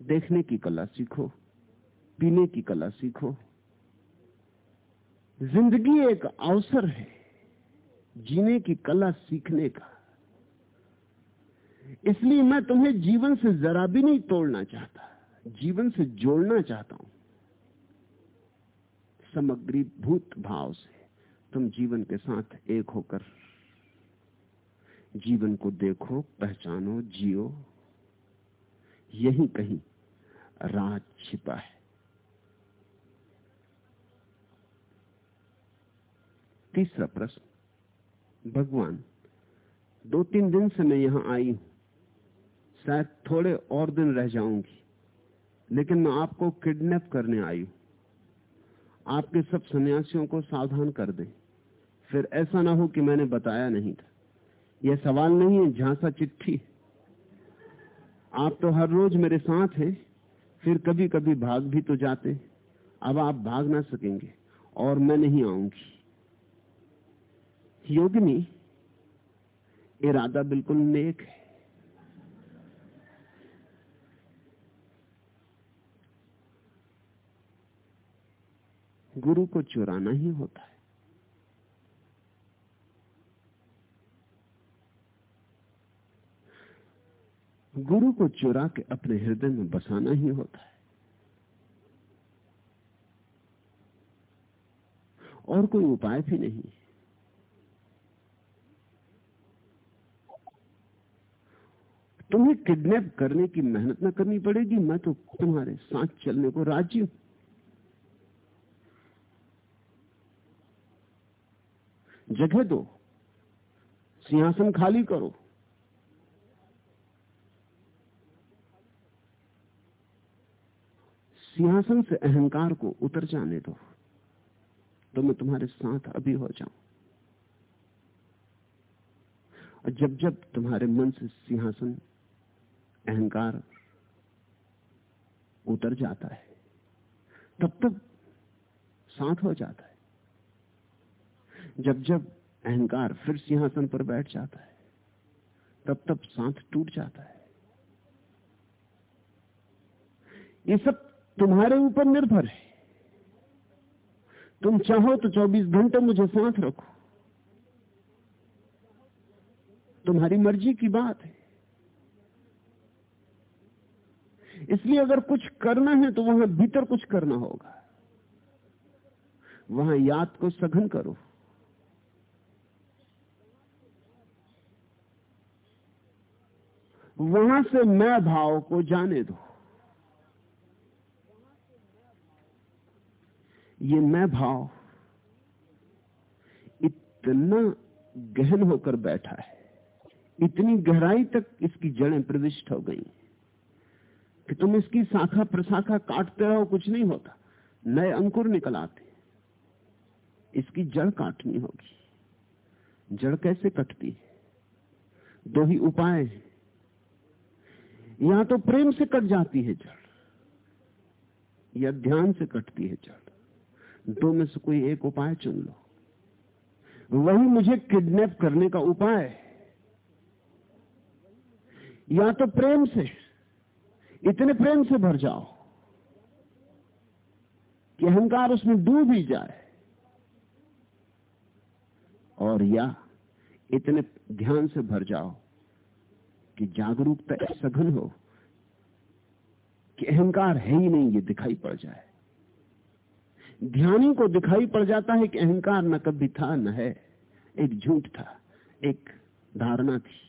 देखने की कला सीखो, पीने की कला सीखो। ज़िंदगी एक अवसर है, जीने की कला सीखने का। इसलिए मैं तुम्हें जीवन से जरा भी नहीं तोड़ना चाहता, जीवन से जोड़ना चाहता हूँ। समग्री भूत भाव से तुम जीवन के साथ एक होकर जीवन को देखो, पहचानो, जियो। यही कहीं राज छिपा है। तीसरा प्रश्न, भगवान दो तीन दिन से मैं यहाँ आई हूँ। शायद थोड़े और दिन रह जाऊँगी, लेकिन मैं आपको किडनैप करने आई हूँ। आपके सब सन्यासियों को सावधान कर दें। फिर ऐसा ना हो कि मैंने बताया नहीं था। यह सवाल नहीं है, झांसा चिट्ठी आप तो हर रोज मेरे साथ हैं, फिर कभी कभी भाग भी तो जाते अब आप भाग ना सकेंगे, और मैं नहीं आऊँगी। योगिनी, इरादा बिल्कुल नेक है। गुरु को चुराना ही होता है। गुरु को चुरा के अपने हृदय में बसाना ही होता है। और कोई उपाय भी नहीं तुम्हें किडनैप करने की मेहनत ना करनी पड़ेगी, मैं तो तुम्हारे साथ चलने को राज़ी हूँ। जगह दो, सिंहासन खाली करो। सिंहासन से अहंकार को उतर जाने दो। तो मैं तुम्हारे साथ अभी हो जाऊँ। और जब जब तुम्हारे मन से सिंहासन, अहंकार उतर जाता है, तब तब साथ हो जाता है। जब जब अहंकार फिर सिंहासन पर बैठ जाता है, तब तब साथ टूट जाता है। ये सब तुम्हारे ऊपर निर्भर है। तुम चाहो तो 24 घंटे मुझे साथ रखो। तुम्हारी मर्ज़ी की बात है। इसलिए अगर कुछ करना है तो वहाँ भीतर कुछ करना होगा। वहाँ याद को सघन करो। वहाँ से मैं भाव को जाने दो। ये मैं भाव इतना गहन होकर बैठा है, इतनी गहराई तक इसकी जड़ें प्रविष्ट हो गई कि तुम इसकी शाखा प्रशाखा काटते रहो, कुछ नहीं होता। नए अंकुर निकल आते इसकी जड़ काटनी होगी। जड़ कैसे कटती है? दो ही उपाय हैं। या तो प्रेम से कट जाती है जड़, या ध्यान से कटती है जड़। दो में से कोई एक उपाय चुन लो। वही मुझे किडनैप करने का उपाय या तो प्रेम से, इतने प्रेम से भर जाओ कि अहंकार उसमें डूब ही जाए। और या इतने ध्यान से भर जाओ कि जागरूकता सघन हो कि अहंकार है ही नहीं, ये दिखाई पड़ जाए। ध्यानी को दिखाई पड़ जाता है कि अहंकार न कभी था, न है। एक झूठ था, एक धारणा थी।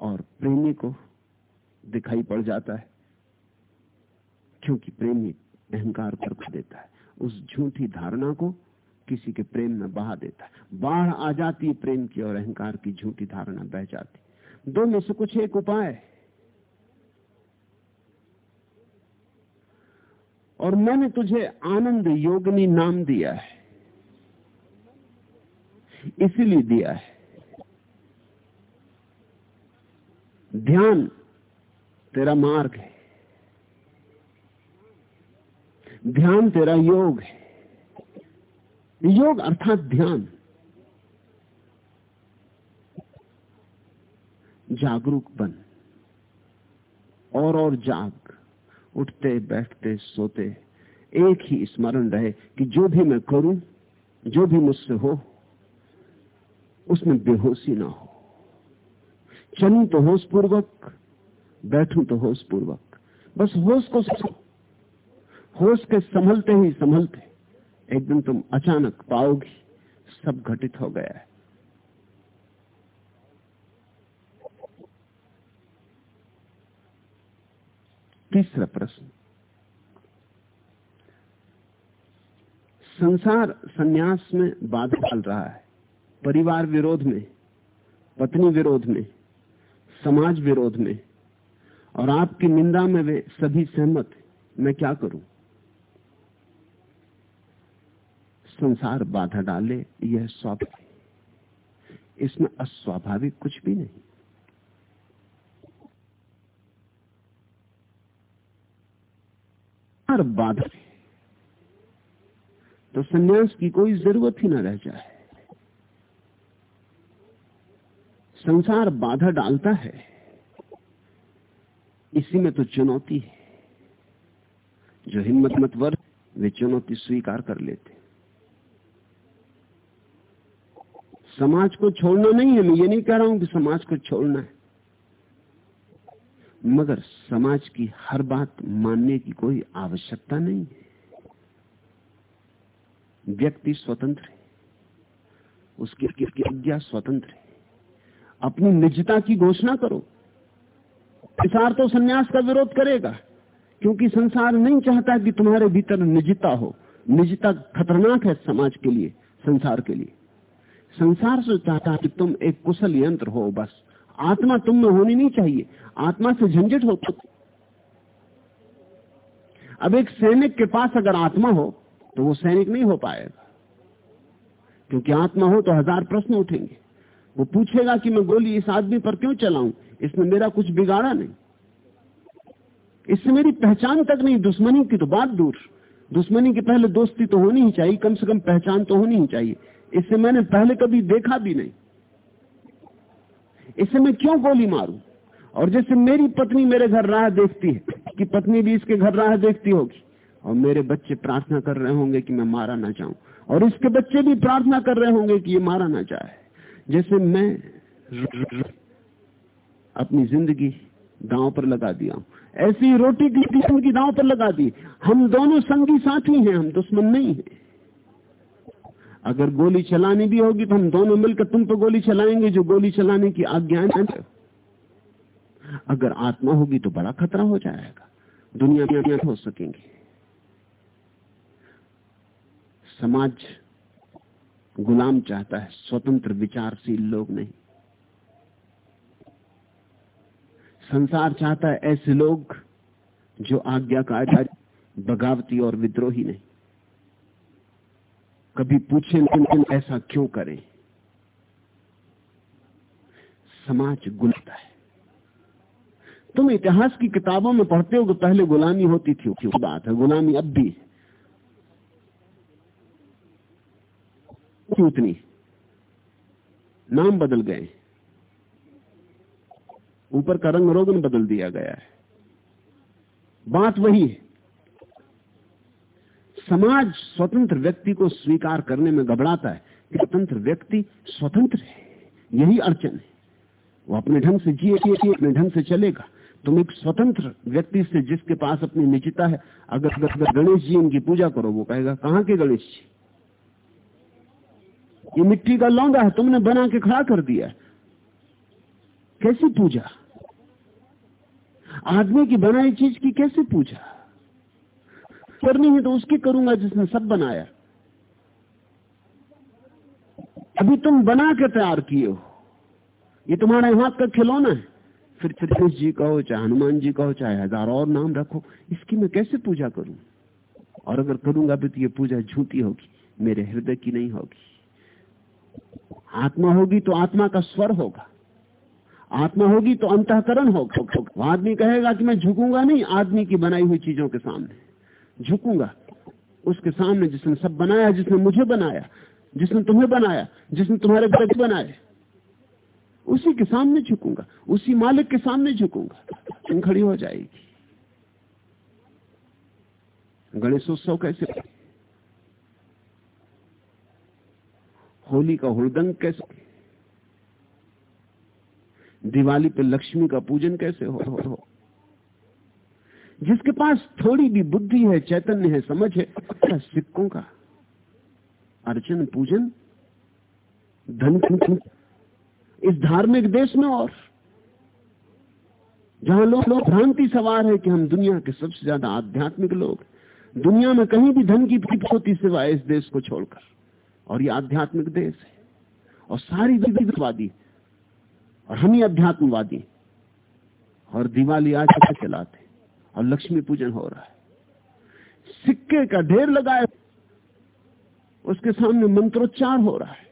और प्रेमी को दिखाई पड़ जाता है, क्योंकि प्रेमी अहंकार कर देता है। उस झूठी धारणा को किसी के प्रेम में बहा देता है। बाढ़ आ जाती है प्रेम की और अहंकार की झूठी धारणा बह जाती दो में से कुछ एक उपाय और मैंने तुझे आनंद योगनी नाम दिया है। इसीलिए दिया है। ध्यान तेरा मार्ग है। ध्यान तेरा योग है। योग अर्थात ध्यान। जागरूक बन। और और जाग। उठते, बैठते, सोते। एक ही स्मरण रहे कि जो भी मैं करूँ, जो भी मुझसे हो, उसमें बेहोशी ना हो। चलू तो होश पूर्वक बैठू तो होश पूर्वक बस होश को होश के संभलते ही संभलते। एक दिन तुम अचानक पाओगी, सब घटित हो गया है। तीसरा प्रश्न। संसार संन्यास में बाधा डाल रहा है। परिवार विरोध में, पत्नी विरोध में, समाज विरोध में, और आपकी निंदा में वे सभी सहमत मैं क्या करूँ? संसार बाधा डाले, यह स्वाभाविक इसमें अस्वाभाविक कुछ भी नहीं। हर बाधा तो सन्यास की कोई ज़रूरत ही ना रह जाए। संसार बाधा डालता है। इसी में तो चुनौती है। जो हिम्मत मत वर्ग वे चुनौती स्वीकार कर लेते। समाज को छोड़ना नहीं है। मैं ये नहीं कह रहा हूँ कि समाज को छोड़ना है। मगर समाज की हर बात मानने की कोई आवश्यकता नहीं है। व्यक्ति स्वतंत्र है। उसकी आज्ञा स्वतंत्र है। अपनी निजता की घोषणा करो। संसार तो सन्यास का विरोध करेगा, क्योंकि संसार नहीं चाहता कि तुम्हारे भीतर निजता हो। निजता खतरनाक है समाज के लिए, संसार के लिए। संसार से चाहता है कि तुम एक कुशल यंत्र हो, बस। आत्मा तुम में होनी नहीं चाहिए। आत्मा से झंझट हो तो। अब एक सैनिक के पास अगर आत्मा हो तो वो सैनिक नहीं हो पाएगा। क्योंकि आत्मा हो तो हज़ार प्रश्न उठेंगे। वो पूछेगा कि मैं गोली इस आदमी पर क्यों चलाऊं? इसमें मेरा कुछ बिगाड़ा नहीं। इससे मेरी पहचान तक नहीं। दुश्मनी की तो बात दूर। दुश्मनी के पहले दोस्ती तो होनी ही चाहिए। कम से कम पहचान तो होनी ही चाहिए। इससे मैंने पहले कभी देखा भी नहीं। इससे मैं क्यों गोली मारूं? और जैसे मेरी पत्नी मेरे घर राह देखती है, कि पत्नी भी इसके घर राह देखती होगी, और मेरे बच्चे प्रार्थना कर रहे होंगे कि मैं मारा ना जाऊँ, और इसके बच्चे भी प्रार्थना कर रहे होंगे कि ये मारा ना जाए। जैसे मैं अपनी ज़िंदगी दांव पर लगा दिया ऐसी रोटी की ज़िंदगी पर लगा दी। हम दोनों संगी साथी हैं, हम दुश्मन नहीं है। अगर गोली चलानी भी होगी तो हम दोनों मिलकर तुम पर गोली चलाएँगे, जो गोली चलाने की आज्ञा है। अगर आत्मा होगी तो बड़ा खतरा हो जाएगा। दुनिया में हो सकेंगे। समाज गुलाम चाहता है, स्वतंत्र, विचारशील लोग नहीं। संसार चाहता है ऐसे लोग जो आज्ञा आज्ञाकारी बगावती और विद्रोही नहीं। कभी पूछे नहीं ऐसा क्यों करें? समाज गुलता है। तुम इतिहास की किताबों में पढ़ते हो कि पहले गुलामी होती थी क्यों बात है। गुलामी अब भी उतनी नाम बदल गए। ऊपर का रंग रोगन बदल दिया गया है। बात वही है। समाज स्वतंत्र व्यक्ति को स्वीकार करने में घबराता है स्वतंत्र व्यक्ति स्वतंत्र है। यही अड़चन है। वो अपने ढंग से जिए अपने ढंग से चलेगा। तुम एक स्वतंत्र व्यक्ति से जिसके पास अपनी निश्चिता है, अगर अगर गणेश जी इनकी पूजा करो, वो कहेगा, कहाँ के गणेश जी? ये मिट्टी का लौंगा है, तुमने बना के खड़ा कर दिया कैसी पूजा? आदमी की बनाई चीज़ की कैसे पूजा? करनी है तो उसकी करूँगा जिसने सब बनाया। अभी तुम बना के तैयार किए हो। ये तुम्हारे हाथ का खिलौना है। फिर कृष्ण जी का हो चाहे हनुमान जी का हो चाहे हज़ार और नाम रखो, इसकी मैं कैसे पूजा करूँ? और अगर करूँगा भी तो ये पूजा झूठी होगी, मेरे हृदय की नहीं होगी। आत्मा होगी तो आत्मा का स्वर होगा। आत्मा होगी तो अंतकरण होगा। आदमी कहेगा कि मैं झुकूँगा नहीं, आदमी की बनाई हुई चीज़ों के सामने। झुकूँगा। उसके सामने जिसने सब बनाया जिसने मुझे बनाया जिसने तुम्हें बनाया जिसने तुम्हारे बच्चे बनाए उसी के सामने झुकूँगा उसी मालिक के सामने झुकूँगा तुम खड़ी हो जाएगी। गणेशोत्सव कैसे? होली का हुड़दंग कैसे? दिवाली पे लक्ष्मी का पूजन कैसे हो, हो, हो? जिसके पास थोड़ी भी बुद्धि है, चैतन्य है, समझ है अच्छा सिक्कों का? अर्चन, पूजन, धन इस धार्मिक देश में और। जहाँ लोग लोग भ्रांति सवार है कि हम दुनिया के सबसे ज़्यादा आध्यात्मिक लोग दुनिया में कहीं भी धन की फ़िक्र होती सिवाय इस देश को छोड़कर। और ये आध्यात्मिक देश है। और सारी विवादी और हम ही अध्यात्मवादी और दिवाली आज चलाते और लक्ष्मी पूजन हो रहा है। सिक्के का ढेर लगाए, उसके सामने मंत्रोच्चार हो रहा है।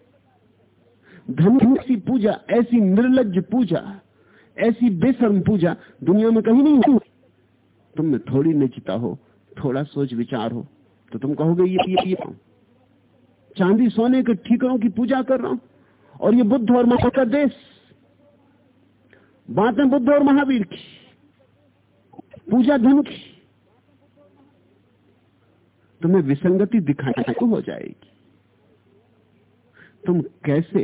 धन की पूजा, ऐसी निर्लज पूजा, ऐसी बेसर्म पूजा दुनिया में कहीं नहीं हुई। तुम में थोड़ी निचिता हो, थोड़ा सोच विचार हो तो तुम कहोगे, ये ये ये चांदी सोने के ठीकरों की पूजा कर रहा हूँ, और ये बुद्ध और महा का देश। बातें बुद्ध और महावीर की। पूजा धन की। तुम्हें विसंगति दिखाने को हो जाएगी। तुम कैसे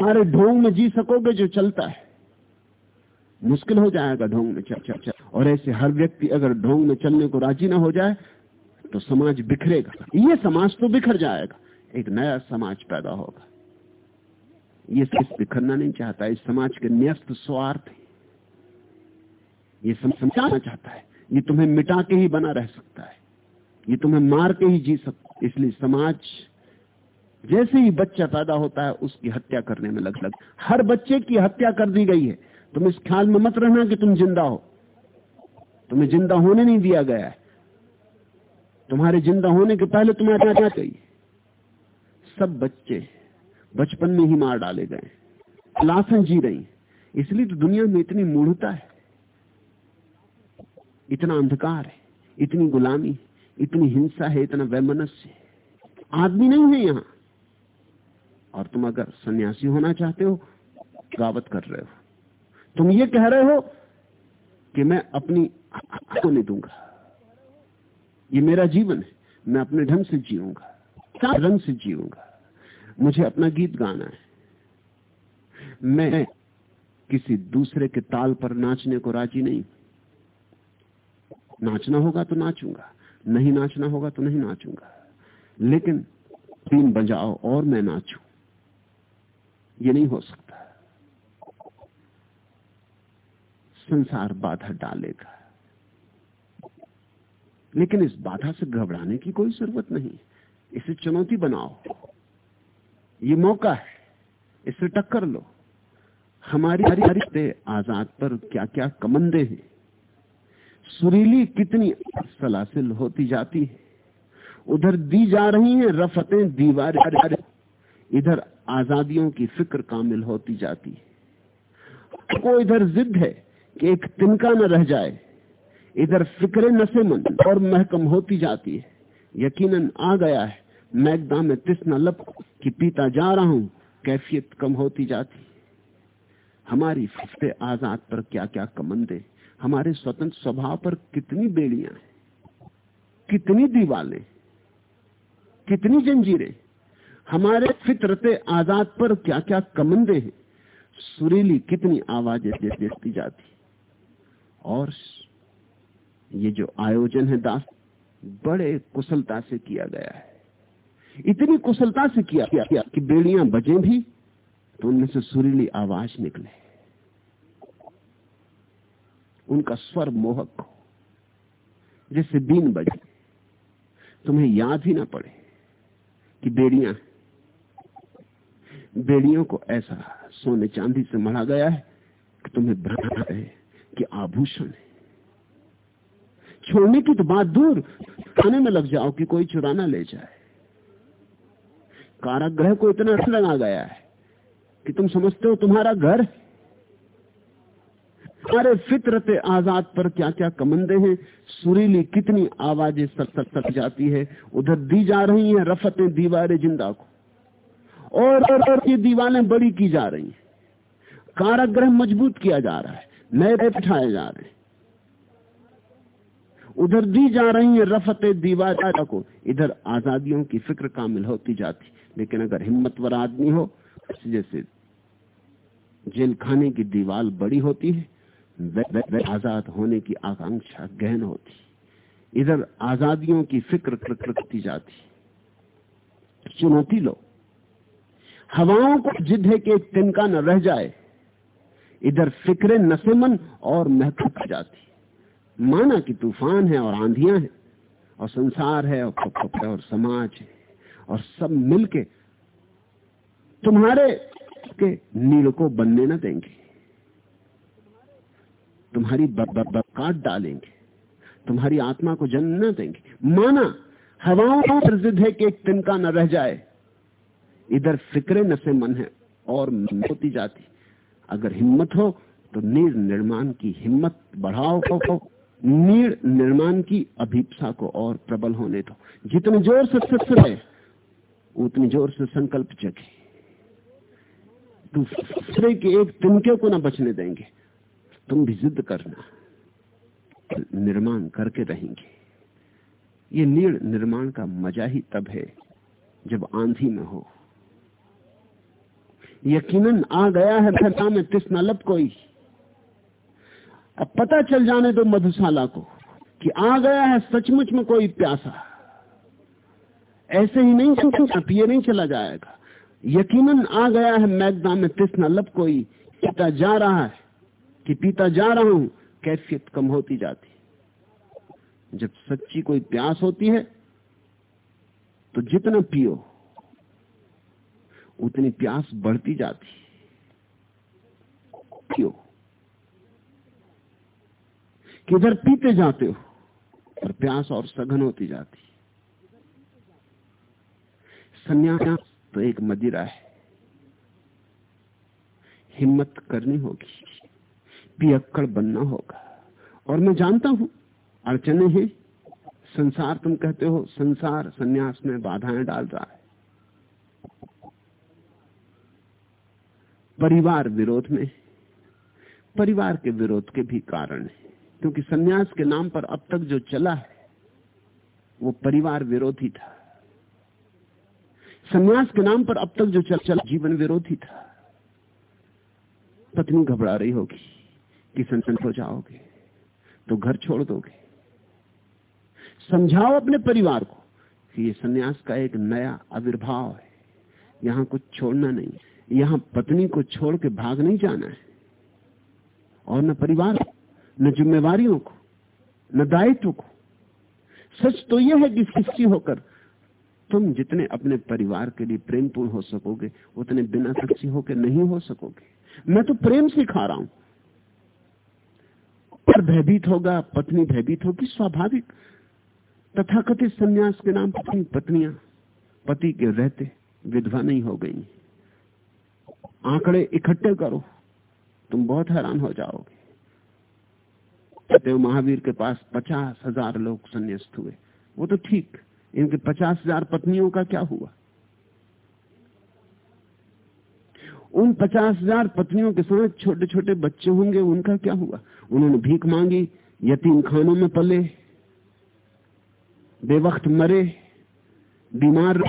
हमारे ढोंग में जी सकोगे जो चलता है? मुश्किल हो जाएगा ढोंग में चल चल चल। और ऐसे हर व्यक्ति अगर ढोंग में चलने को राज़ी ना हो जाए तो समाज बिखरेगा। ये समाज तो बिखर जाएगा। एक नया समाज पैदा होगा। ये सिर्फ़ बिखरना नहीं चाहता, इस समाज के न्यस्त स्वार्थ ये समझाना चाहता है। ये तुम्हें मिटा के ही बना रह सकता है। ये तुम्हें मार के ही जी सकता है इसलिए समाज जैसे ही बच्चा पैदा होता है, उसकी हत्या करने में लग लग हर बच्चे की हत्या कर दी गई है। तुम इस ख्याल में मत रहना कि तुम ज़िंदा हो। तुम्हें ज़िंदा होने नहीं दिया गया है। तुम्हारे ज़िंदा होने के पहले तुम्हारे क्या चाहिए? सब बच्चे बचपन में ही मार डाले गए लाशें जी रही इसलिए तो दुनिया में इतनी मूढ़ता है। इतना अंधकार है, इतनी गुलामी, इतनी हिंसा है, इतना वैमनस्य है। आदमी नहीं है यहाँ। और तुम अगर सन्यासी होना चाहते हो, गावत कर रहे हो। तुम ये कह रहे हो कि मैं अपनी को नहीं दूँगा। ये मेरा जीवन है। मैं अपने ढंग से जीऊँगा। रंग से जीऊँगा। मुझे अपना गीत गाना है। मैं किसी दूसरे के ताल पर नाचने को राज़ी नहीं नाचना होगा तो नाचूँगा नहीं नाचना होगा तो नहीं नाचूँगा लेकिन तीन बजाओ और मैं नाचू ये नहीं हो सकता संसार बाधा डालेगा लेकिन इस बाधा से घबराने की कोई ज़रूरत नहीं इसे चुनौती बनाओ ये मौका है इससे टक्कर लो हमारी हरी आज़ाद पर क्या क्या कमंदे हैं सुरीली कितनी सलासिल होती जाती है। उधर दी जा रही हैं रफतें, दीवार। इधर आजादियों की फ़िक्र कामिल होती जाती है। को इधर जिद है कि एक तिनका न रह जाए। इधर फिक्रे नशेमंद और महकम होती जाती है। यकीनन आ गया है, मैगदा में तिस न लप कि पीता जा रहा हूँ, कैफियत कम होती जाती हमारी फिफ्ते आज़ाद पर क्या क्या कमंदे हमारे स्वतंत्र स्वभाव पर कितनी बेड़ियाँ हैं कितनी दीवालें कितनी जंजीरें हमारे फितरते आज़ाद पर क्या क्या कमंदे हैं सुरीली कितनी आवाज़ें देती जाती और ये जो आयोजन है दास बड़े कुशलता से किया गया है। इतनी कुशलता से किया, किया, किया कि बेड़ियाँ बजे भी तो उनमें से सुरीली आवाज़ निकले। उनका स्वर मोहक हो, जिससे बीन बजे तुम्हें याद ही ना पड़े कि बेड़ियाँ बेड़ियों को ऐसा सोने चांदी से मढ़ा गया है कि तुम्हें भ्रम है कि आभूषण है। छोड़ने की तो बात दूर, खाने में लग जाओ कि कोई चुराना ले जाए। कारागृह को इतना लगा गया है कि तुम समझते हो तुम्हारा घर है सारे फितरत आज़ाद पर क्या क्या कमंदे हैं? सुरीली कितनी आवाज़ें सक सक सक जाती है? उधर दी जा रही हैं रफतें दीवारें ज़िंदा को। और, और, और ये दीवारें बड़ी की जा रही हैं। कारागृह मज़बूत किया जा रहा है। नए बैठाए जा रहे हैं। उधर दी जा रही है रफत दीवार को। इधर आजादियों की फ़िक्र कामिल होती जाती। लेकिन अगर हिम्मतवर आदमी हो जैसे जेल खाने की दीवार बड़ी होती है आज़ाद होने की आकांक्षा गहन होती। इधर आजादियों की फ़िक्र करती जाती। चुनौती लो। हवाओं को जिद है कि तिनका न रह जाए। इधर फिक्रे नसेमन और महकूक जाती। माना कि तूफ़ान है और आंधियाँ हैं और संसार है और, और समाज है और सब मिलके तुम्हारे के नील को बनने न देंगे। तुम्हारी काट डालेंगे। तुम्हारी आत्मा को जन्म न देंगे। माना, हवाओं पर जिद है कि एक तिनका न रह जाए। इधर फिक्रे न से मन है, और होती जाती। अगर हिम्मत हो तो नीर निर्माण की हिम्मत बढ़ाओ को नीर निर्माण की अभिप्सा को और प्रबल होने दो। जितने ज़ोर से सत्सर है, उतनी ज़ोर से संकल्प जगे। दूसरे के एक तिनके को ना बचने देंगे। तुम भी जिद करना। निर्माण करके रहेंगे। ये नीड़ निर्माण का मज़ा ही तब है जब आंधी में हो। यकीनन आ गया है फैसा में तिस्ना लब कोई। अब पता चल जाने दो मधुशाला को कि आ गया है सचमुच में कोई प्यासा। ऐसे ही नहीं पिए नहीं चला जाएगा। यकीनन आ गया है मैगदा में तिस्ना लब कोई। पीता जा रहा है। कि पीता जा रहा हूँ, कैफियत कम होती जाती जब सच्ची कोई प्यास होती है तो जितना पियो, उतनी प्यास बढ़ती जाती पियो। किधर पीते जाते हो और प्यास और सघन होती जाती संन्यास तो एक मदिरा है। हिम्मत करनी होगी। पियक्कड़ बनना होगा। और मैं जानता हूँ, अड़चने हैं। संसार तुम कहते हो, संसार संन्यास में बाधाएँ डाल रहा है। परिवार विरोध में परिवार के विरोध के भी कारण है। क्योंकि सन्यास के नाम पर अब तक जो चला है, वो परिवार विरोधी था। सन्यास के नाम पर अब तक जो चल चला, जीवन विरोधी था। पत्नी घबरा रही होगी। कि संसंत हो जाओगे तो घर छोड़ दोगे। समझाओ अपने परिवार को कि ये सन्यास का एक नया आविर्भाव है। यहाँ कुछ छोड़ना नहीं, यहाँ पत्नी को छोड़ के भाग नहीं जाना है। और न परिवार न जिम्मेवारियों को, न दायित्व को। सच तो यह है कि शिक्षी होकर तुम जितने अपने परिवार के लिए प्रेमपूर्ण हो सकोगे, उतने बिना सच्ची होकर नहीं हो सकोगे। मैं तो प्रेम सिखा रहा हूँ। पर भयभीत होगा, पत्नी भयभीत होगी, स्वाभाविक। तथाकथित सन्यास के नाम पत्नी पत्नियाँ, पति के रहते, विधवा नहीं हो गई। आंकड़े इकट्ठे करो, तुम बहुत हैरान हो जाओगे। कहते महावीर के पास पचास हज़ार लोग संन्यास्त हुए। वो तो ठीक, इनके पचास हज़ार पत्नियों का क्या हुआ? उन पचास हज़ार पत्नियों के साथ छोटे छोटे बच्चे होंगे, उनका क्या हुआ? उन्होंने भीख मांगी, यतीम खानों में पले, बेवक्त मरे, बीमार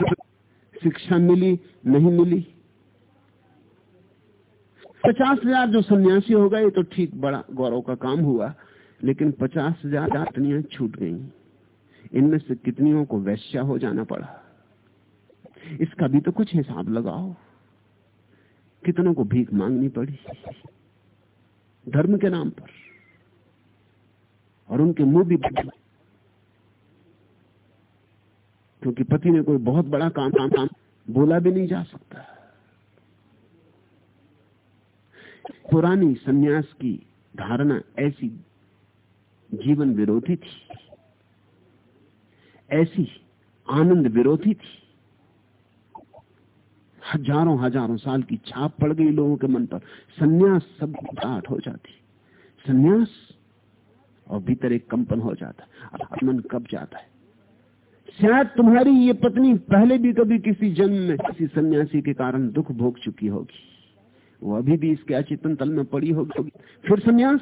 शिक्षा मिली, नहीं मिली। पचास हज़ार जो सन्यासी हो गए तो ठीक बड़ा गौरव का काम हुआ, लेकिन पचास हज़ार पत्नियाँ छूट गई। इनमें से कितनियों को वैश्या हो जाना पड़ा? इसका भी तो कुछ हिसाब लगाओ। कितनों को भीख मांगनी पड़ी? धर्म के नाम पर। और उनके मुँह भी क्योंकि पति ने कोई बहुत बड़ा काम काम काम बोला भी नहीं जा सकता। पुरानी सन्यास की धारणा ऐसी जीवन विरोधी थी। ऐसी आनंद विरोधी थी। हज़ारों हज़ारों साल की छाप पड़ गई लोगों के मन पर। सन्यास सब घाट हो जाती। सन्यास और भीतर एक कंपन हो जाता। अब मन कब जाता है? शायद तुम्हारी ये पत्नी पहले भी कभी किसी जन्म में किसी सन्यासी के कारण दुख भोग चुकी होगी। वो अभी भी इसके अचेतन तल में पड़ी होगी। फिर सन्यास?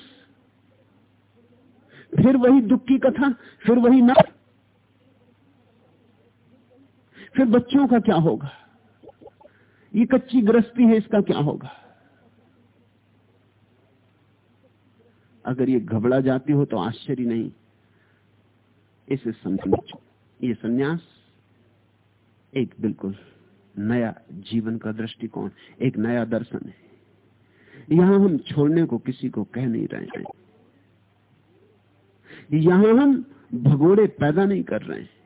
फिर वही दुख की कथा? फिर वही न फिर बच्चों का क्या होगा? ये कच्ची गृहस्थी है, इसका क्या होगा? अगर ये घबरा जाती हो तो आश्चर्य नहीं। इसे समझ। ये सन्यास एक बिल्कुल नया जीवन का दृष्टिकोण, एक नया दर्शन है। यहाँ हम छोड़ने को किसी को कह नहीं रहे हैं। यहाँ हम भगोड़े पैदा नहीं कर रहे हैं।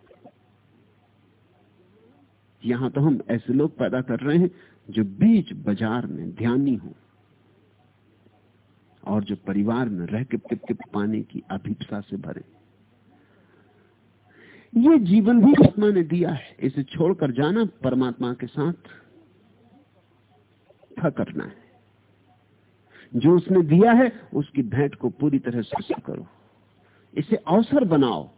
यहाँ तो हम ऐसे लोग पैदा कर रहे हैं जो बीच बाज़ार में ध्यानी हो और जो परिवार में रह के टिप टिप पाने की अभिप्सा से भरे। ये जीवन भी आत्मा ने दिया है। इसे छोड़कर जाना परमात्मा के साथ था करना है। जो उसने दिया है, उसकी भेंट को पूरी तरह से करो। इसे अवसर बनाओ।